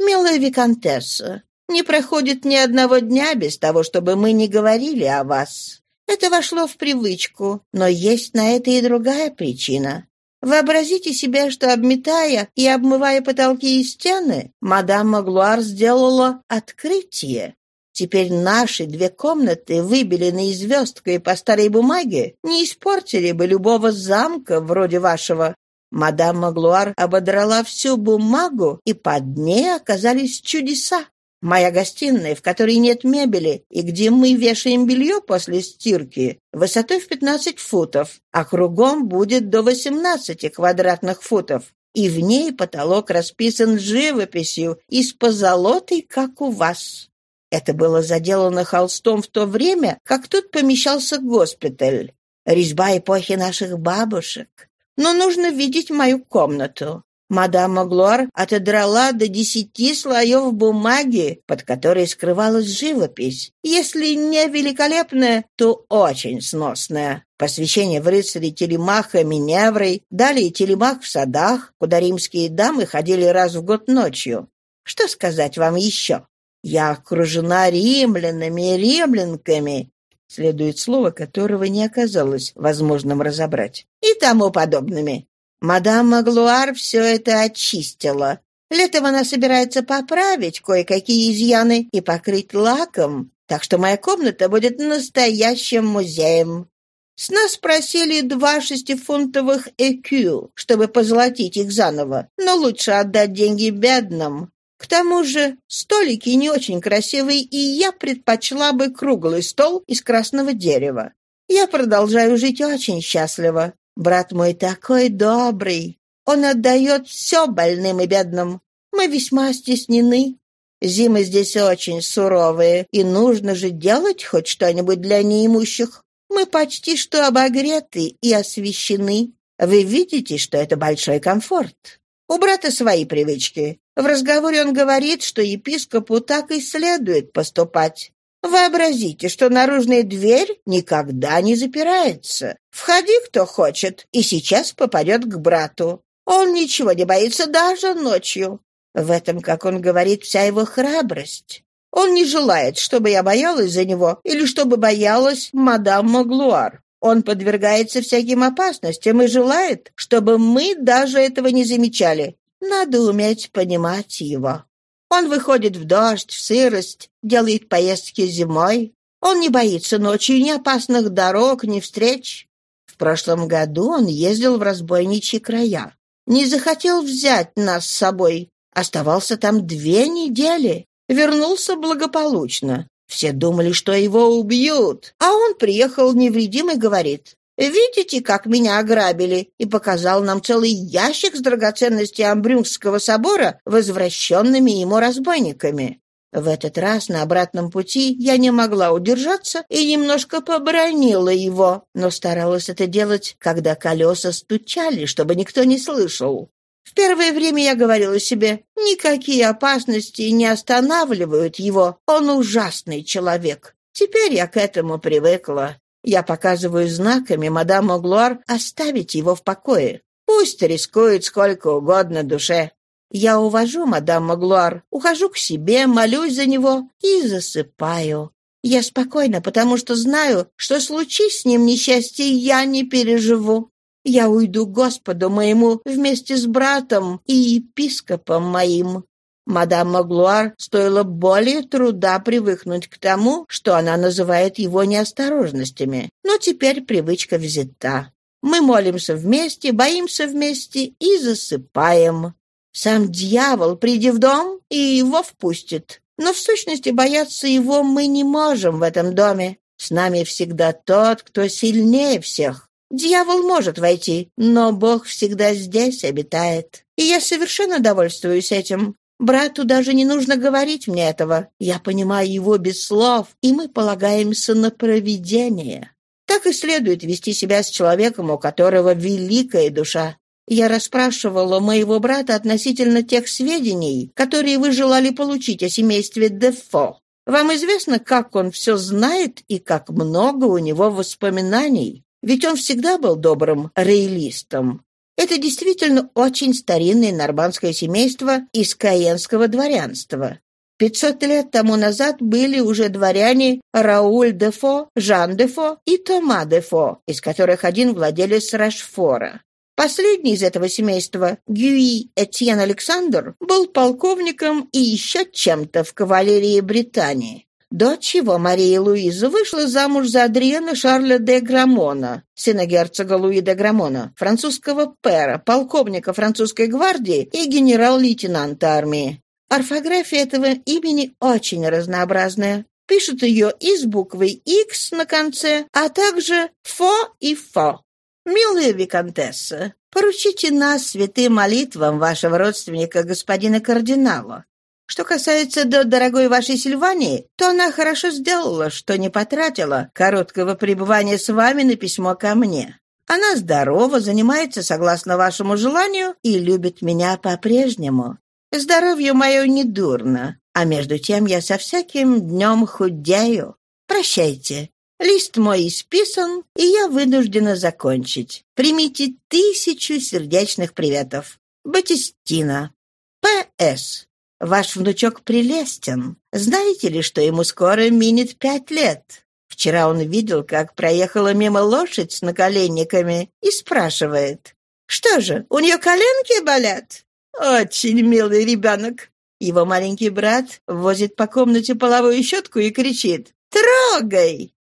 Милая Викантесса, не проходит ни одного дня без того, чтобы мы не говорили о вас. Это вошло в привычку, но есть на это и другая причина. Вообразите себе, что, обметая и обмывая потолки и стены, мадам Маглуар сделала открытие. Теперь наши две комнаты, выбеленные звездкой по старой бумаге, не испортили бы любого замка вроде вашего, Мадам Маглуар ободрала всю бумагу, и под ней оказались чудеса. Моя гостиная, в которой нет мебели, и где мы вешаем белье после стирки, высотой в 15 футов, а кругом будет до 18 квадратных футов. И в ней потолок расписан живописью из позолотой, как у вас. Это было заделано холстом в то время, как тут помещался госпиталь. Резьба эпохи наших бабушек но нужно видеть мою комнату. Мадам Маглуар отодрала до десяти слоев бумаги, под которой скрывалась живопись. Если не великолепная, то очень сносная. Посвящение в рыцаре Телемаха Миневрой, далее Телемах в садах, куда римские дамы ходили раз в год ночью. Что сказать вам еще? Я окружена римлянами и римлянками, следует слово, которого не оказалось возможным разобрать, и тому подобными. Мадам Маглуар все это очистила. Летом она собирается поправить кое-какие изъяны и покрыть лаком, так что моя комната будет настоящим музеем. С нас просили два шестифунтовых ЭКЮ, чтобы позолотить их заново, но лучше отдать деньги бедным. К тому же столики не очень красивые, и я предпочла бы круглый стол из красного дерева. Я продолжаю жить очень счастливо. Брат мой такой добрый. Он отдает все больным и бедным. Мы весьма стеснены. Зимы здесь очень суровые, и нужно же делать хоть что-нибудь для неимущих. Мы почти что обогреты и освещены. Вы видите, что это большой комфорт. У брата свои привычки. В разговоре он говорит, что епископу так и следует поступать. Вообразите, что наружная дверь никогда не запирается. Входи, кто хочет, и сейчас попадет к брату. Он ничего не боится даже ночью. В этом, как он говорит, вся его храбрость. Он не желает, чтобы я боялась за него или чтобы боялась мадам Маглуар. Он подвергается всяким опасностям и желает, чтобы мы даже этого не замечали. Надо уметь понимать его. Он выходит в дождь, в сырость, делает поездки зимой. Он не боится ночью ни опасных дорог, ни встреч. В прошлом году он ездил в разбойничьи края. Не захотел взять нас с собой. Оставался там две недели. Вернулся благополучно. Все думали, что его убьют. А он приехал невредим и говорит, Видите, как меня ограбили?» и показал нам целый ящик с драгоценностей Амбрюнгского собора, возвращенными ему разбойниками. В этот раз на обратном пути я не могла удержаться и немножко побронила его, но старалась это делать, когда колеса стучали, чтобы никто не слышал. В первое время я говорила себе, никакие опасности не останавливают его, он ужасный человек. Теперь я к этому привыкла. Я показываю знаками мадам Оглуар оставить его в покое. Пусть рискует сколько угодно душе. Я увожу мадам Маглуар, ухожу к себе, молюсь за него и засыпаю. Я спокойна, потому что знаю, что случись с ним несчастье, я не переживу. Я уйду Господу моему вместе с братом и епископом моим. Мадам Маглуар стоило более труда привыкнуть к тому, что она называет его неосторожностями, но теперь привычка взята. Мы молимся вместе, боимся вместе и засыпаем. Сам дьявол, приди в дом, и его впустит. Но в сущности бояться его мы не можем в этом доме. С нами всегда тот, кто сильнее всех. Дьявол может войти, но Бог всегда здесь обитает. И я совершенно довольствуюсь этим. Брату даже не нужно говорить мне этого. Я понимаю его без слов, и мы полагаемся на провидение. Так и следует вести себя с человеком, у которого великая душа. Я расспрашивала моего брата относительно тех сведений, которые вы желали получить о семействе Дефо. Вам известно, как он все знает и как много у него воспоминаний? Ведь он всегда был добрым рейлистом. Это действительно очень старинное нормандское семейство из каенского дворянства. Пятьсот лет тому назад были уже дворяне Рауль де Фо, Жан де Фо и Тома де Фо, из которых один владелец Рашфора. Последний из этого семейства, Гюи Этьен Александр, был полковником и еще чем-то в кавалерии Британии. Дочь его, Мария Луиза, вышла замуж за Адриена Шарля де Грамона, сына герцога Луи де Грамона, французского пера, полковника французской гвардии и генерал-лейтенанта армии. Орфография этого имени очень разнообразная. Пишут ее и с буквой X на конце, а также «фо» и «фо». «Милая виконтесса, поручите нас святым молитвам вашего родственника господина кардинала. Что касается до дорогой вашей Сильвании, то она хорошо сделала, что не потратила короткого пребывания с вами на письмо ко мне. Она здорова, занимается согласно вашему желанию и любит меня по-прежнему. Здоровье мое недурно, а между тем я со всяким днем худею. Прощайте. Лист мой исписан, и я вынуждена закончить. Примите тысячу сердечных приветов. Батистина. П.С. Ваш внучок прелестен. Знаете ли, что ему скоро минет пять лет? Вчера он видел, как проехала мимо лошадь с наколенниками и спрашивает. «Что же, у нее коленки болят?» «Очень милый ребенок». Его маленький брат возит по комнате половую щетку и кричит «Трогай!»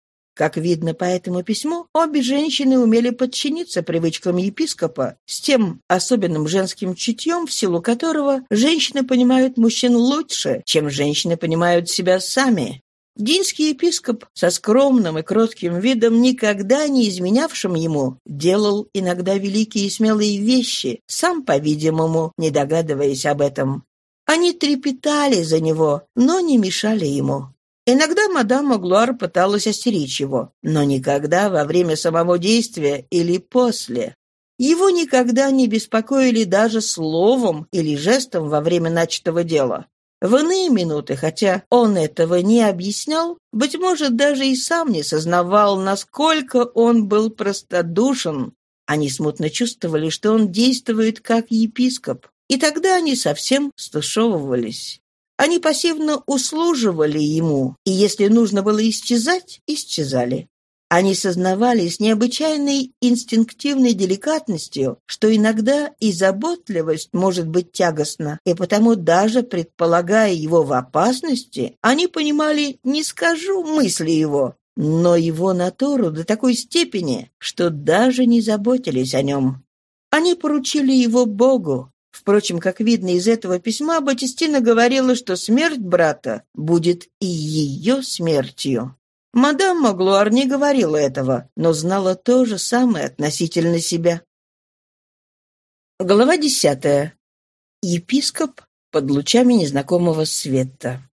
Как видно по этому письму, обе женщины умели подчиниться привычкам епископа с тем особенным женским чутьем, в силу которого женщины понимают мужчин лучше, чем женщины понимают себя сами. Динский епископ со скромным и кротким видом, никогда не изменявшим ему, делал иногда великие и смелые вещи, сам, по-видимому, не догадываясь об этом. Они трепетали за него, но не мешали ему. Иногда мадам Маглуар пыталась остеречь его, но никогда во время самого действия или после. Его никогда не беспокоили даже словом или жестом во время начатого дела. В иные минуты, хотя он этого не объяснял, быть может, даже и сам не сознавал, насколько он был простодушен. Они смутно чувствовали, что он действует как епископ, и тогда они совсем стушевывались. Они пассивно услуживали ему, и если нужно было исчезать, исчезали. Они сознавали с необычайной инстинктивной деликатностью, что иногда и заботливость может быть тягостна, и потому даже предполагая его в опасности, они понимали, не скажу мысли его, но его натуру до такой степени, что даже не заботились о нем. Они поручили его Богу, Впрочем, как видно из этого письма, Батистина говорила, что смерть брата будет и ее смертью. Мадам Маглуар не говорила этого, но знала то же самое относительно себя. Глава десятая. Епископ под лучами незнакомого света.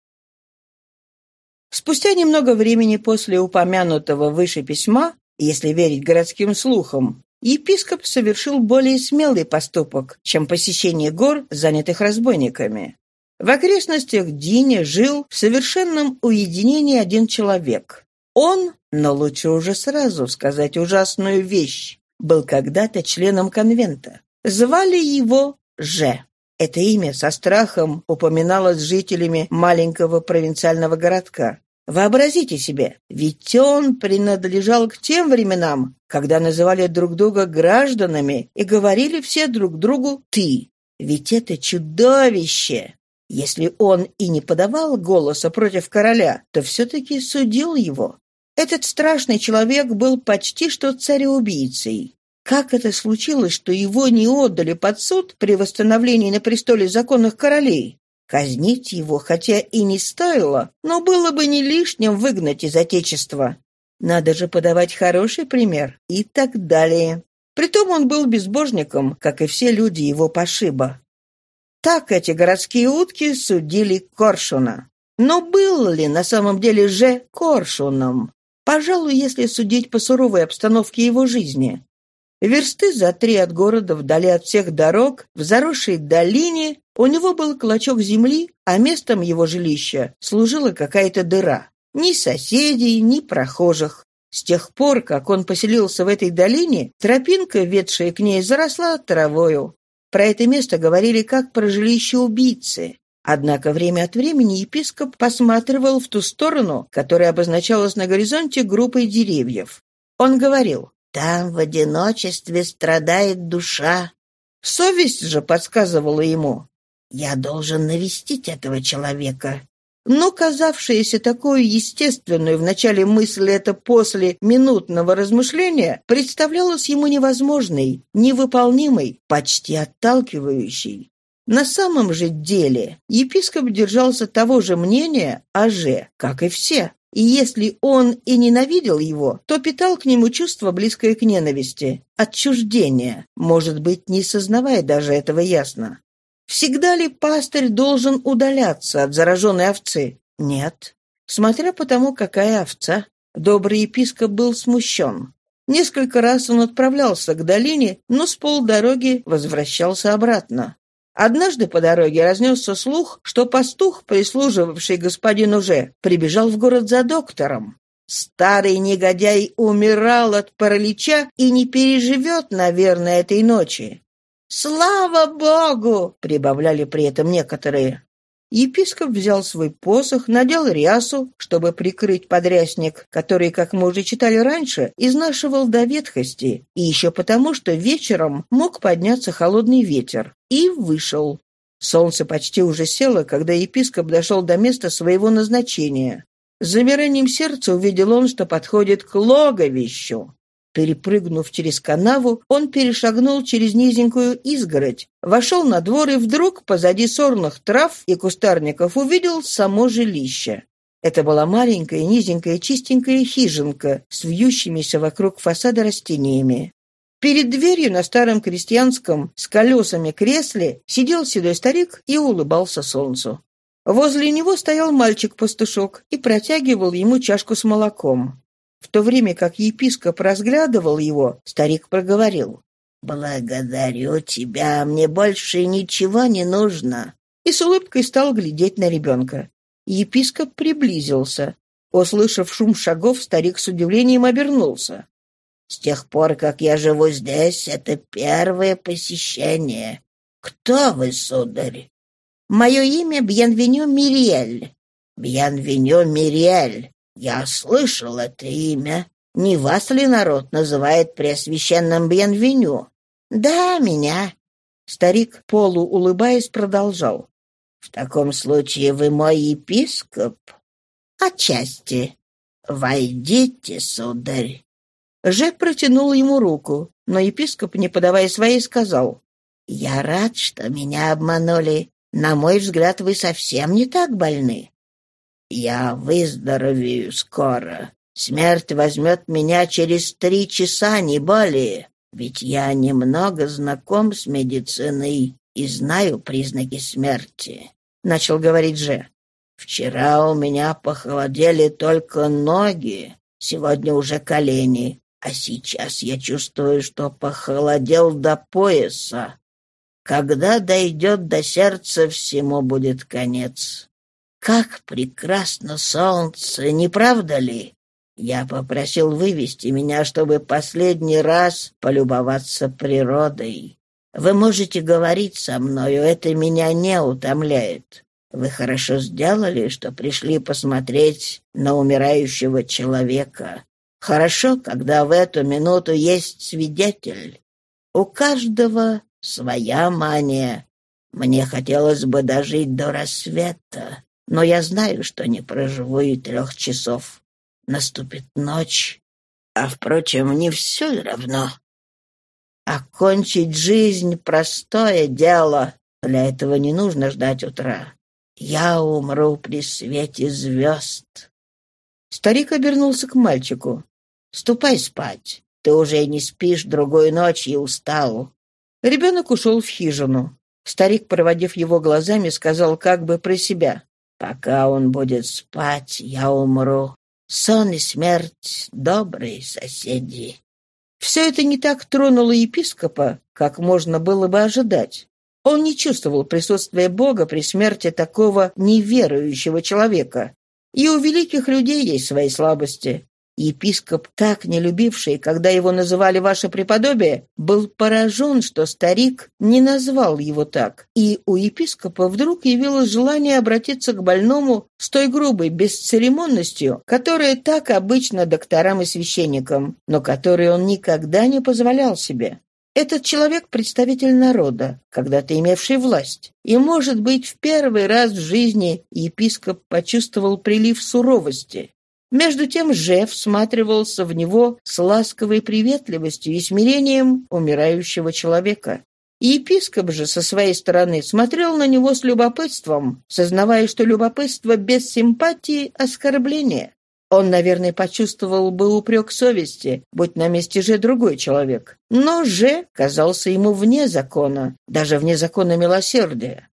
Спустя немного времени после упомянутого выше письма, если верить городским слухам, епископ совершил более смелый поступок, чем посещение гор, занятых разбойниками. В окрестностях Дине жил в совершенном уединении один человек. Он, но лучше уже сразу сказать ужасную вещь, был когда-то членом конвента. Звали его Ж. Это имя со страхом упоминалось жителями маленького провинциального городка. Вообразите себе, ведь он принадлежал к тем временам, когда называли друг друга гражданами и говорили все друг другу «ты». Ведь это чудовище! Если он и не подавал голоса против короля, то все-таки судил его. Этот страшный человек был почти что цареубийцей. Как это случилось, что его не отдали под суд при восстановлении на престоле законных королей? Казнить его, хотя и не стоило, но было бы не лишним выгнать из Отечества. Надо же подавать хороший пример и так далее. Притом он был безбожником, как и все люди его пошиба. Так эти городские утки судили Коршуна. Но был ли на самом деле же Коршуном? Пожалуй, если судить по суровой обстановке его жизни. Версты за три от города, вдали от всех дорог, в заросшей долине, у него был клочок земли, а местом его жилища служила какая-то дыра. Ни соседей, ни прохожих. С тех пор, как он поселился в этой долине, тропинка, ведшая к ней, заросла травою. Про это место говорили как про жилище убийцы. Однако время от времени епископ посматривал в ту сторону, которая обозначалась на горизонте группой деревьев. Он говорил, там в одиночестве страдает душа. Совесть же подсказывала ему. Я должен навестить этого человека. Но казавшаяся такой естественной в начале мысли это после минутного размышления представлялась ему невозможной, невыполнимой, почти отталкивающей. На самом же деле епископ держался того же мнения о Же, как и все. И если он и ненавидел его, то питал к нему чувство, близкое к ненависти, отчуждения, может быть, не сознавая даже этого ясно. Всегда ли пастырь должен удаляться от зараженной овцы? Нет. Смотря по тому, какая овца. Добрый епископ был смущен. Несколько раз он отправлялся к долине, но с полдороги возвращался обратно. Однажды по дороге разнесся слух, что пастух, прислуживавший господину Же, прибежал в город за доктором. Старый негодяй умирал от паралича и не переживет, наверное, этой ночи. «Слава Богу!» — прибавляли при этом некоторые. Епископ взял свой посох, надел рясу, чтобы прикрыть подрясник, который, как мы уже читали раньше, изнашивал до ветхости, и еще потому, что вечером мог подняться холодный ветер, и вышел. Солнце почти уже село, когда епископ дошел до места своего назначения. С замиранием сердца увидел он, что подходит к логовищу. Перепрыгнув через канаву, он перешагнул через низенькую изгородь, вошел на двор и вдруг позади сорных трав и кустарников увидел само жилище. Это была маленькая, низенькая, чистенькая хижинка с вьющимися вокруг фасада растениями. Перед дверью на старом крестьянском с колесами кресле сидел седой старик и улыбался солнцу. Возле него стоял мальчик-пастушок и протягивал ему чашку с молоком. В то время как епископ разглядывал его, старик проговорил. «Благодарю тебя, мне больше ничего не нужно». И с улыбкой стал глядеть на ребенка. Епископ приблизился. Услышав шум шагов, старик с удивлением обернулся. «С тех пор, как я живу здесь, это первое посещение. Кто вы, сударь?» «Мое имя Бьянвеню Мириэль». «Бьянвеню Мириэль. «Я слышал это имя. Не вас ли народ называет преосвященным Бьенвеню?» «Да, меня». Старик, полуулыбаясь, продолжал. «В таком случае вы мой епископ?» «Отчасти. Войдите, сударь». Же протянул ему руку, но епископ, не подавая своей, сказал. «Я рад, что меня обманули. На мой взгляд, вы совсем не так больны. Я выздоровею скоро. Смерть возьмет меня через три часа, не более. Ведь я немного знаком с медициной и знаю признаки смерти», — начал говорить Же. «Вчера у меня похолодели только ноги, сегодня уже колени, а сейчас я чувствую, что похолодел до пояса. Когда дойдет до сердца, всему будет конец. Как прекрасно солнце, не правда ли? Я попросил вывести меня, чтобы последний раз полюбоваться природой. Вы можете говорить со мною, это меня не утомляет. Вы хорошо сделали, что пришли посмотреть на умирающего человека. Хорошо, когда в эту минуту есть свидетель. У каждого своя мания. Мне хотелось бы дожить до рассвета, но я знаю, что не проживу и трех часов. Наступит ночь, а, впрочем, не все равно. Окончить жизнь — простое дело. Для этого не нужно ждать утра. Я умру при свете звезд. Старик обернулся к мальчику. Ступай спать. Ты уже не спишь другую ночь и устал. Ребенок ушел в хижину. Старик, проводив его глазами, сказал как бы про себя. «Пока он будет спать, я умру. Сон и смерть — добрые соседи». Все это не так тронуло епископа, как можно было бы ожидать. Он не чувствовал присутствия Бога при смерти такого неверующего человека. И у великих людей есть свои слабости. Епископ, так не любивший, когда его называли «ваше преподобие», был поражен, что старик не назвал его так, и у епископа вдруг явилось желание обратиться к больному с той грубой бесцеремонностью, которая так обычно докторам и священникам, но которой он никогда не позволял себе. Этот человек — представитель народа, когда-то имевший власть. И, может быть, в первый раз в жизни епископ почувствовал прилив суровости. Между тем Же всматривался в него с ласковой приветливостью и смирением умирающего человека. И епископ же со своей стороны смотрел на него с любопытством, сознавая, что любопытство без симпатии — оскорбление. Он, наверное, почувствовал бы упрек совести, будь на месте Же другой человек. Но Же казался ему вне закона, даже вне закона милосердия.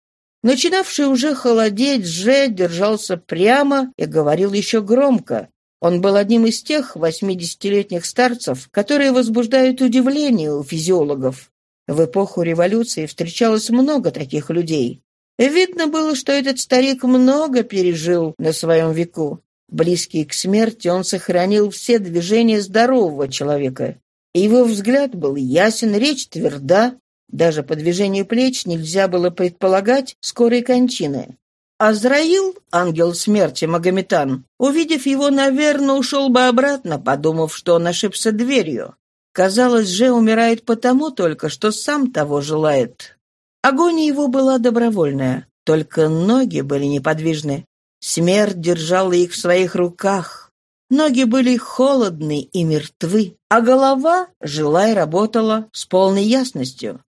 Начинавший уже холодеть, Же держался прямо и говорил еще громко. Он был одним из тех восьмидесятилетних старцев, которые возбуждают удивление у физиологов. В эпоху революции встречалось много таких людей. Видно было, что этот старик много пережил на своем веку. Близкий к смерти, он сохранил все движения здорового человека. Его взгляд был ясен, речь тверда, даже по движению плеч нельзя было предполагать скорой кончины. Азраил, ангел смерти Магометан, увидев его, наверное, ушел бы обратно, подумав, что он ошибся дверью. Казалось, же умирает потому только, что сам того желает. Агония его была добровольная, только ноги были неподвижны. Смерть держала их в своих руках. Ноги были холодны и мертвы, а голова жила и работала с полной ясностью.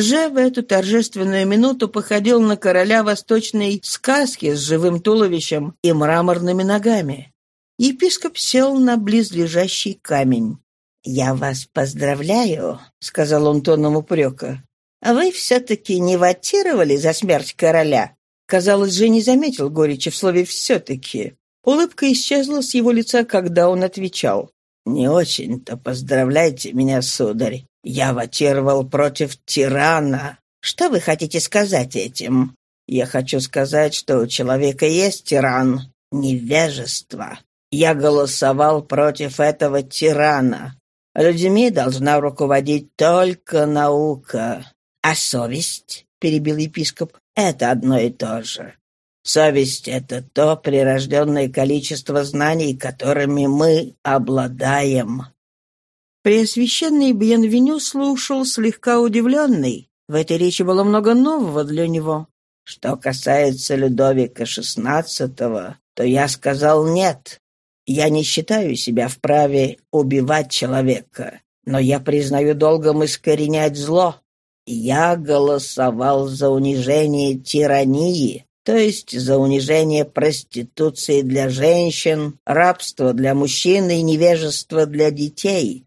Же в эту торжественную минуту походил на короля восточной сказки с живым туловищем и мраморными ногами. Епископ сел на близлежащий камень. «Я вас поздравляю», — сказал он тоном упрека. «А вы все-таки не ватировали за смерть короля?» Казалось, же не заметил горечи в слове «все-таки». Улыбка исчезла с его лица, когда он отвечал. «Не очень-то поздравляйте меня, сударь. Я ватировал против тирана. Что вы хотите сказать этим? Я хочу сказать, что у человека есть тиран. Невежество. Я голосовал против этого тирана. Людьми должна руководить только наука. А совесть, — перебил епископ, — это одно и то же. Совесть — это то прирожденное количество знаний, которыми мы обладаем. Преосвященный Бьенвеню слушал слегка удивленный. В этой речи было много нового для него. Что касается Людовика XVI, то я сказал «нет». Я не считаю себя вправе убивать человека, но я признаю долгом искоренять зло. Я голосовал за унижение тирании, то есть за унижение проституции для женщин, рабства для мужчин и невежества для детей.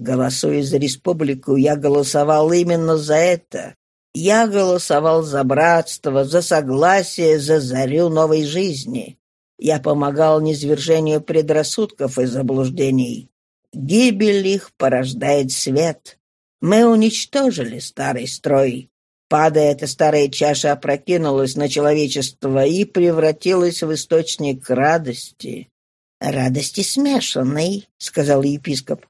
Голосуя за республику, я голосовал именно за это. Я голосовал за братство, за согласие, за зарю новой жизни. Я помогал низвержению предрассудков и заблуждений. Гибель их порождает свет. Мы уничтожили старый строй. Падая, эта старая чаша опрокинулась на человечество и превратилась в источник радости. «Радости смешанной», — сказал епископ.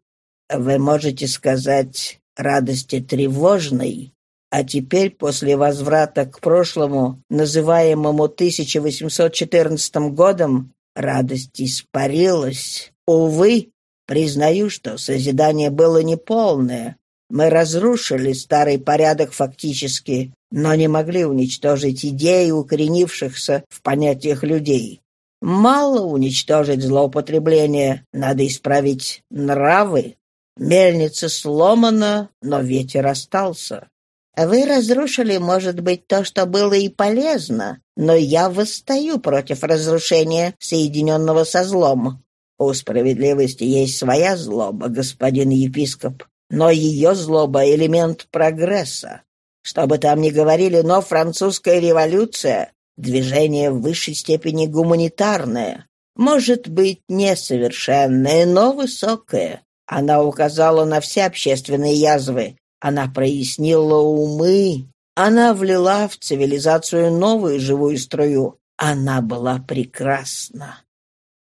«Вы можете сказать радости тревожной, а теперь, после возврата к прошлому, называемому 1814 годом, радость испарилась. Увы, признаю, что созидание было неполное. Мы разрушили старый порядок фактически, но не могли уничтожить идеи, укоренившихся в понятиях людей. Мало уничтожить злоупотребление, надо исправить нравы. Мельница сломана, но ветер остался. Вы разрушили, может быть, то, что было и полезно, но я восстаю против разрушения, соединенного со злом. У справедливости есть своя злоба, господин епископ, но ее злоба — элемент прогресса. Что бы там ни говорили, но французская революция Движение в высшей степени гуманитарное. Может быть, несовершенное, но высокое. Она указала на все общественные язвы. Она прояснила умы. Она влила в цивилизацию новую живую струю. Она была прекрасна.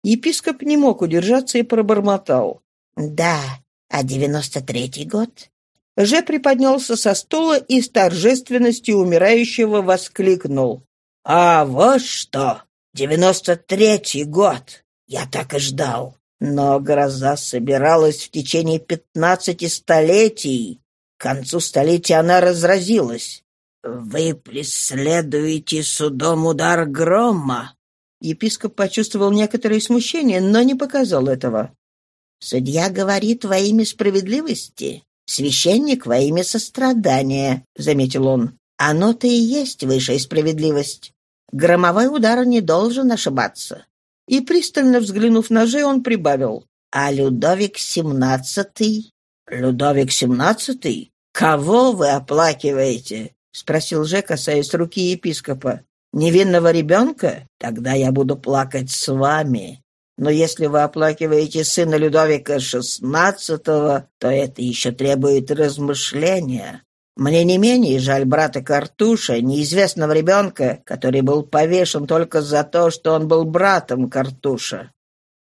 Епископ не мог удержаться и пробормотал. «Да, а девяносто третий год?» Же приподнялся со стула и с торжественностью умирающего воскликнул. «А вот что! Девяносто третий год! Я так и ждал. Но гроза собиралась в течение пятнадцати столетий. К концу столетия она разразилась. Вы преследуете судом удар грома». Епископ почувствовал некоторое смущение, но не показал этого. «Судья говорит во имя справедливости, священник во имя сострадания», — заметил он. «Оно-то и есть высшая справедливость. Громовой удар не должен ошибаться. И, пристально взглянув на Же, он прибавил. А Людовик XVII? Людовик XVII? Кого вы оплакиваете? Спросил Же, касаясь руки епископа. Невинного ребенка? Тогда я буду плакать с вами. Но если вы оплакиваете сына Людовика XVI, то это еще требует размышления. Мне не менее жаль брата Картуша, неизвестного ребенка, который был повешен только за то, что он был братом Картуша.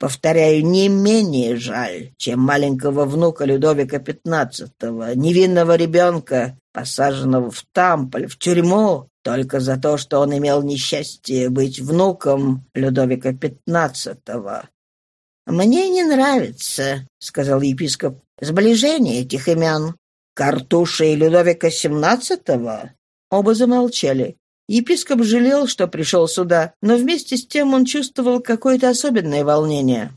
Повторяю, не менее жаль, чем маленького внука Людовика XV, невинного ребенка, посаженного в Тамполь, в тюрьму, только за то, что он имел несчастье быть внуком Людовика XV. «Мне не нравится», — сказал епископ, — «сближение этих имен. Картуша и Людовика XVII?» Оба замолчали. Епископ жалел, что пришел сюда, но вместе с тем он чувствовал какое-то особенное волнение.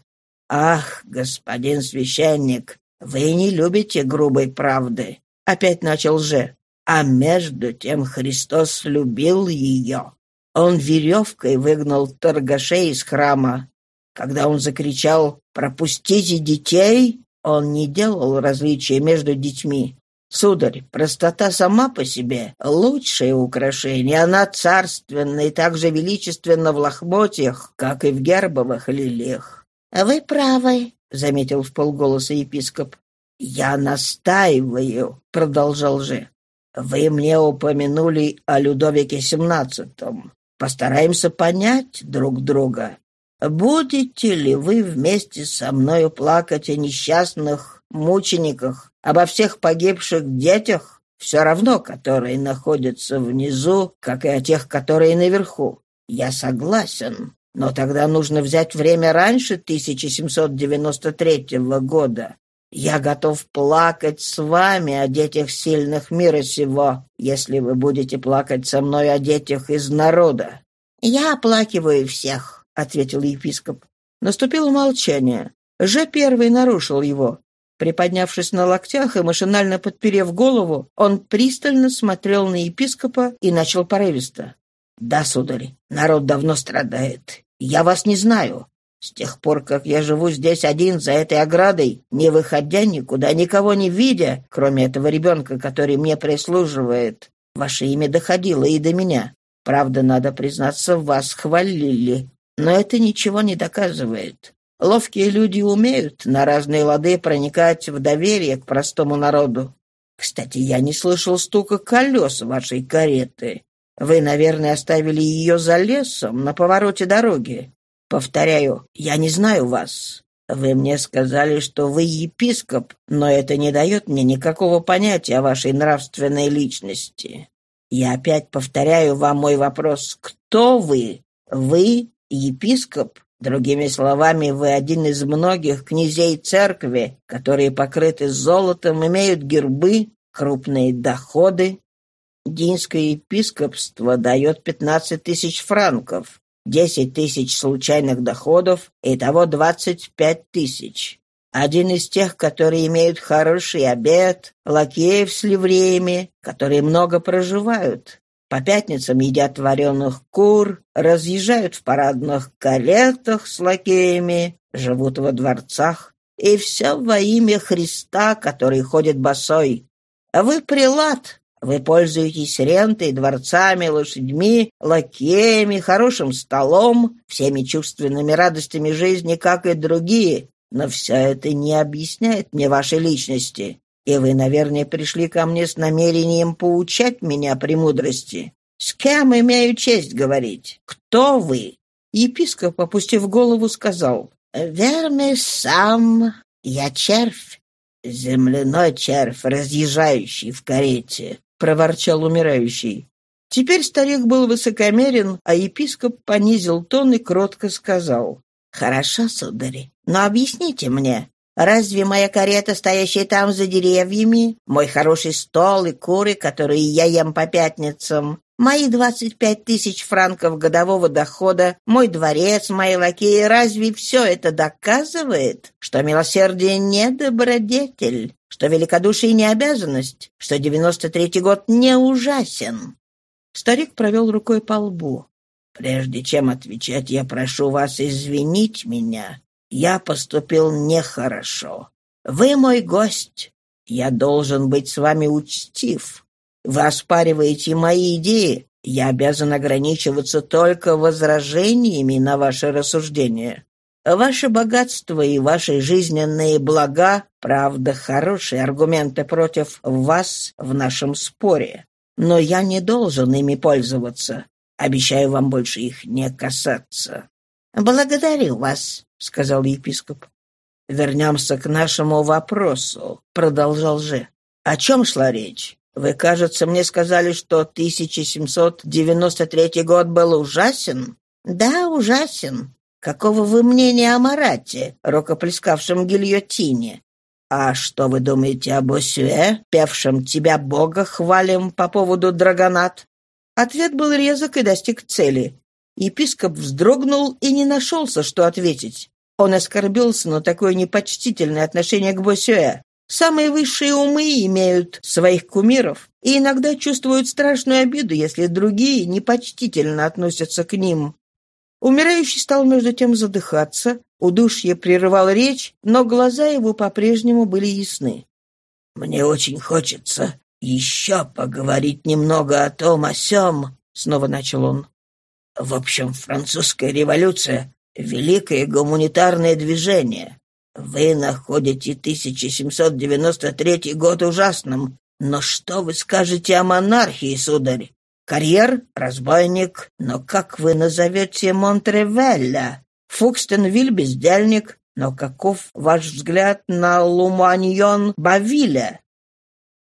«Ах, господин священник, вы не любите грубой правды», — опять начал же. «А между тем Христос любил ее. Он веревкой выгнал торгашей из храма. Когда он закричал «Пропустите детей!», он не делал различия между детьми. Сударь, простота сама по себе — лучшее украшение. Она царственна и так же величественна в лохмотьях, как и в гербовых лилиях. — Вы правы, — заметил в полголоса епископ. — Я настаиваю, — продолжал же. — Вы мне упомянули о Людовике XVII. Постараемся понять друг друга. Будете ли вы вместе со мною плакать о несчастных мучениках, обо всех погибших детях, все равно, которые находятся внизу, как и о тех, которые наверху. Я согласен, но тогда нужно взять время раньше 1793 года. Я готов плакать с вами о детях сильных мира сего, если вы будете плакать со мной о детях из народа. Я оплакиваю всех, ответил епископ. Наступило молчание. Же первый нарушил его. Приподнявшись на локтях и машинально подперев голову, он пристально смотрел на епископа и начал порывисто. «Да, сударь, народ давно страдает. Я вас не знаю. С тех пор, как я живу здесь один за этой оградой, не выходя никуда, никого не видя, кроме этого ребенка, который мне прислуживает, ваше имя доходило и до меня. Правда, надо признаться, вас хвалили, но это ничего не доказывает. Ловкие люди умеют на разные лады проникать в доверие к простому народу. Кстати, я не слышал стука колес вашей кареты. Вы, наверное, оставили ее за лесом на повороте дороги. Повторяю, я не знаю вас. Вы мне сказали, что вы епископ, но это не дает мне никакого понятия о вашей нравственной личности. Я опять повторяю вам мой вопрос. Кто вы? Вы епископ? Другими словами, вы один из многих князей церкви, которые покрыты золотом, имеют гербы, крупные доходы. Динское епископство дает 15 тысяч франков, 10 тысяч случайных доходов, и того 25 тысяч. Один из тех, которые имеют хороший обед, лакеев с ливреями, которые много проживают. По пятницам едят вареных кур, разъезжают в парадных каретах с лакеями, живут во дворцах. И все во имя Христа, который ходит босой. А вы прилад, вы пользуетесь рентой, дворцами, лошадьми, лакеями, хорошим столом, всеми чувственными радостями жизни, как и другие. Но все это не объясняет мне вашей личности. И вы, наверное, пришли ко мне с намерением поучать меня премудрости. С кем имею честь говорить? Кто вы?» Епископ, опустив голову, сказал, «Верный сам, я червь, земляной червь, разъезжающий в карете», — проворчал умирающий. Теперь старик был высокомерен, а епископ понизил тон и кротко сказал, «Хорошо, сударь, но объясните мне, Разве моя карета, стоящая там за деревьями, мой хороший стол и куры, которые я ем по пятницам, мои двадцать пять тысяч франков годового дохода, мой дворец, мои лакеи, разве все это доказывает, что милосердие не добродетель, что великодушие не обязанность, что девяносто третий год не ужасен?» Старик провел рукой по лбу. «Прежде чем отвечать, я прошу вас извинить меня я поступил нехорошо. Вы мой гость. Я должен быть с вами учтив. Вы оспариваете мои идеи. Я обязан ограничиваться только возражениями на ваши рассуждения. Ваше богатство и ваши жизненные блага, правда, хорошие аргументы против вас в нашем споре. Но я не должен ими пользоваться. Обещаю вам больше их не касаться. Благодарю вас сказал епископ. «Вернемся к нашему вопросу», — продолжал же. «О чем шла речь? Вы, кажется, мне сказали, что 1793 год был ужасен?» «Да, ужасен. Какого вы мнения о Марате, рукоплескавшем гильотине? А что вы думаете об Осюэ, певшем «Тебя, Бога, хвалим» по поводу драгонат?» Ответ был резок и достиг цели. Епископ вздрогнул и не нашелся, что ответить. Он оскорбился на такое непочтительное отношение к Босюэ. Самые высшие умы имеют своих кумиров и иногда чувствуют страшную обиду, если другие непочтительно относятся к ним. Умирающий стал между тем задыхаться, удушье прерывал речь, но глаза его по-прежнему были ясны. «Мне очень хочется еще поговорить немного о том, о сём», — снова начал он. «В общем, французская революция Великое гуманитарное движение. Вы находите 1793 год ужасным, но что вы скажете о монархии, сударь? Карьер, разбойник, но как вы назовете Монтревелля? Фукстенвиль, бездельник, но каков ваш взгляд на Луманьон Бавиля?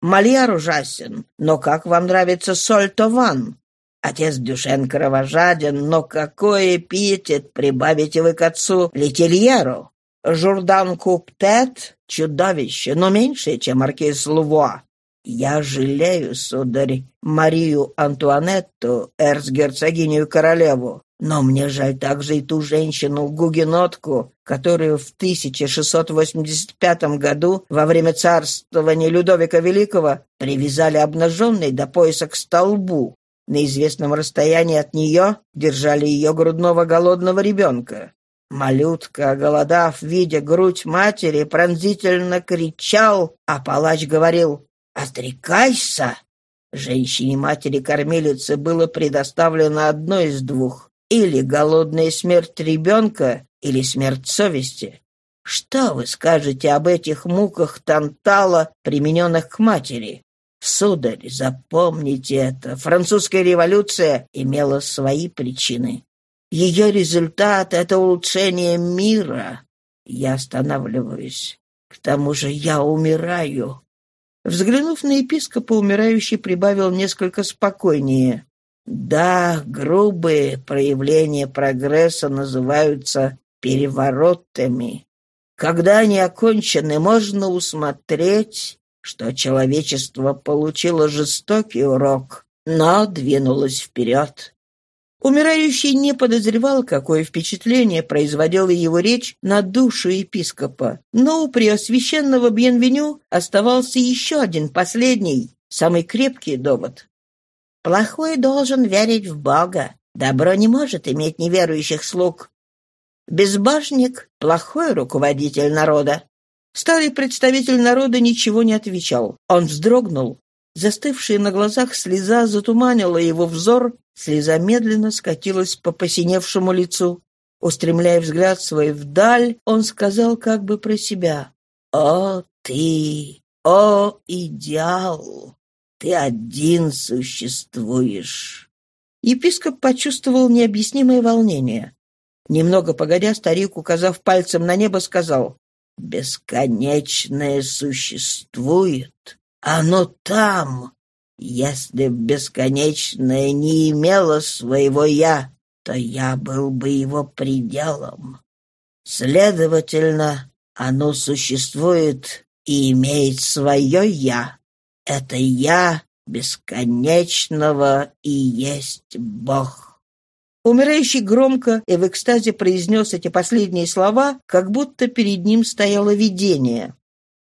Мольер ужасен, но как вам нравится Сольтован? Отец Дюшен кровожаден, но какой эпитет прибавите вы к отцу Летельеру? Журдан Куптет — чудовище, но меньшее, чем маркиз Лувуа. Я жалею, сударь, Марию Антуанетту, эрцгерцогиню королеву, но мне жаль также и ту женщину-гугенотку, которую в 1685 году во время царствования Людовика Великого привязали обнаженной до пояса к столбу, на известном расстоянии от нее держали ее грудного голодного ребенка. Малютка, голодав, видя грудь матери, пронзительно кричал, а палач говорил «Отрекайся!». Женщине-матери-кормилицы было предоставлено одно из двух Или голодная смерть ребенка, или смерть совести. Что вы скажете об этих муках Тантала, примененных к матери? Сударь, запомните это. Французская революция имела свои причины. Ее результат — это улучшение мира. Я останавливаюсь. К тому же я умираю. Взглянув на епископа, умирающий прибавил несколько спокойнее. Да, грубые проявления прогресса называются переворотами. Когда они окончены, можно усмотреть, что человечество получило жестокий урок, но двинулось вперед. Умирающий не подозревал, какое впечатление производила его речь на душу епископа, но у преосвященного Бьенвеню оставался еще один, последний, самый крепкий довод. «Плохой должен верить в Бога. Добро не может иметь неверующих слуг. Безбашник — плохой руководитель народа». Старый представитель народа ничего не отвечал. Он вздрогнул. Застывшая на глазах слеза затуманила его взор Слеза медленно скатилась по посиневшему лицу. Устремляя взгляд свой вдаль, он сказал как бы про себя. «О, ты! О, идеал! Ты один существуешь!» Епископ почувствовал необъяснимое волнение. Немного погодя, старик, указав пальцем на небо, сказал, «Бесконечное существует. Оно там, если б бесконечное не имело своего «я», то я был бы его пределом. Следовательно, оно существует и имеет свое «я». Это «я» бесконечного и есть Бог. Умирающий громко и в экстазе произнес эти последние слова, как будто перед ним стояло видение.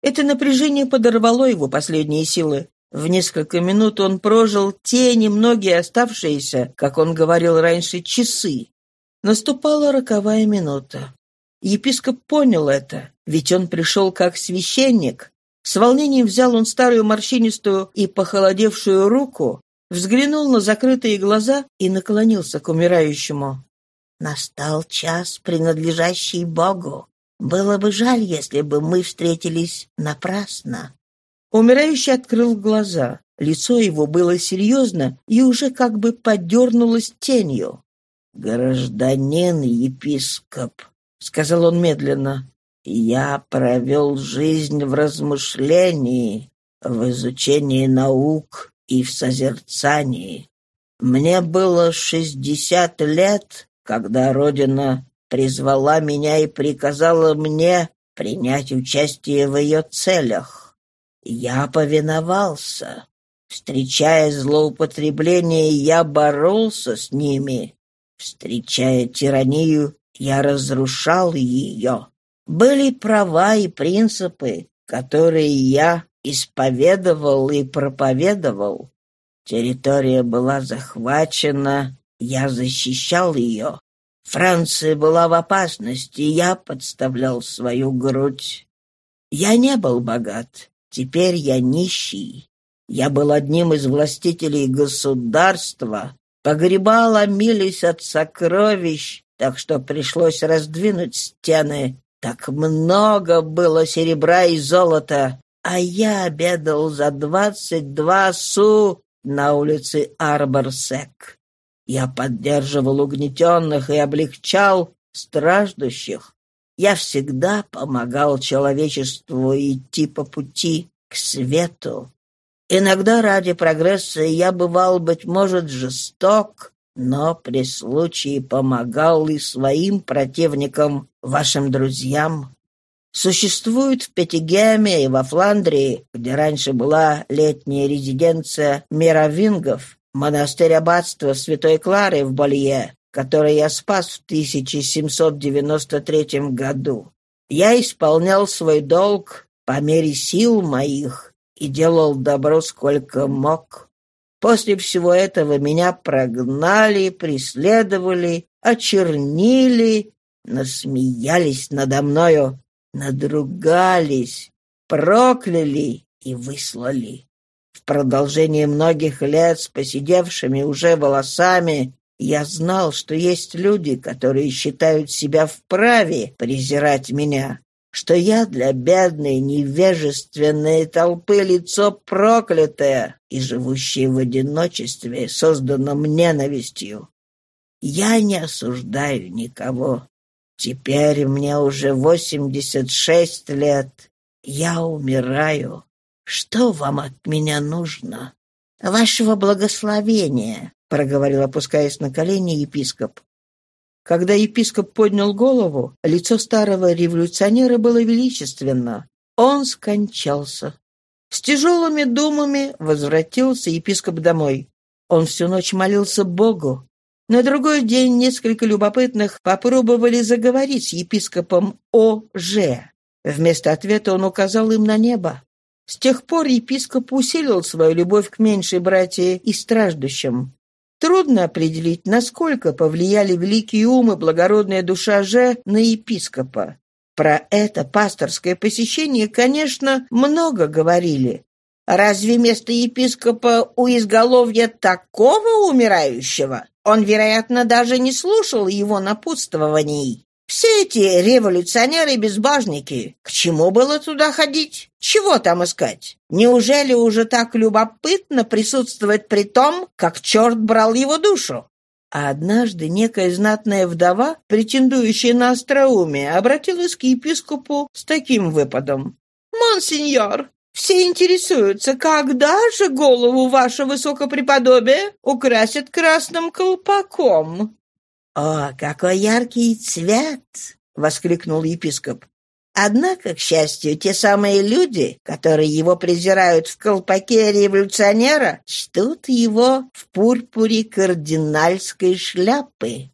Это напряжение подорвало его последние силы. В несколько минут он прожил те немногие оставшиеся, как он говорил раньше, часы. Наступала роковая минута. Епископ понял это, ведь он пришел как священник. С волнением взял он старую морщинистую и похолодевшую руку, взглянул на закрытые глаза и наклонился к умирающему. «Настал час, принадлежащий Богу. Было бы жаль, если бы мы встретились напрасно». Умирающий открыл глаза. Лицо его было серьезно и уже как бы подернулось тенью. «Гражданин-епископ», — сказал он медленно, — «я провел жизнь в размышлении, в изучении наук и в созерцании. Мне было шестьдесят лет, когда Родина призвала меня и приказала мне принять участие в ее целях. Я повиновался. Встречая злоупотребление, я боролся с ними. Встречая тиранию, я разрушал ее. Были права и принципы, которые я исповедовал и проповедовал. Территория была захвачена, я защищал ее. Франция была в опасности, я подставлял свою грудь. Я не был богат, Теперь я нищий. Я был одним из властителей государства. Погреба ломились от сокровищ, так что пришлось раздвинуть стены. Так много было серебра и золота, а я обедал за двадцать два су на улице Арборсек. Я поддерживал угнетенных и облегчал страждущих. Я всегда помогал человечеству идти по пути к свету. Иногда ради прогресса я бывал, быть может, жесток, но при случае помогал и своим противникам, вашим друзьям. Существует в Пятигеме и во Фландрии, где раньше была летняя резиденция мировингов, монастырь аббатства Святой Клары в Болье, который я спас в 1793 году. Я исполнял свой долг по мере сил моих и делал добро сколько мог. После всего этого меня прогнали, преследовали, очернили, насмеялись надо мною, надругались, прокляли и выслали. В продолжение многих лет с посидевшими уже волосами Я знал, что есть люди, которые считают себя вправе презирать меня, что я для бедной невежественной толпы лицо проклятое и живущее в одиночестве, созданном ненавистью. Я не осуждаю никого. Теперь мне уже восемьдесят шесть лет. Я умираю. Что вам от меня нужно? Вашего благословения, проговорил, опускаясь на колени епископ. Когда епископ поднял голову, лицо старого революционера было величественно. Он скончался. С тяжелыми думами возвратился епископ домой. Он всю ночь молился Богу, на другой день несколько любопытных попробовали заговорить с епископом О.Ж. Вместо ответа он указал им на небо. С тех пор епископ усилил свою любовь к меньшей братье и страждущим. Трудно определить, насколько повлияли великие умы благородная душа Ж на епископа. Про это пасторское посещение, конечно, много говорили. Разве место епископа у изголовья такого умирающего? Он, вероятно, даже не слушал его напутствований. Все эти революционеры-безбожники, к чему было туда ходить? Чего там искать? Неужели уже так любопытно присутствовать при том, как черт брал его душу? А однажды некая знатная вдова, претендующая на остроумие, обратилась к епископу с таким выпадом. «Монсеньор, все интересуются, когда же голову ваше высокопреподобие украсят красным колпаком?» «О, какой яркий цвет!» — воскликнул епископ. Однако, к счастью, те самые люди, которые его презирают в колпаке революционера, ждут его в пурпуре кардинальской шляпы.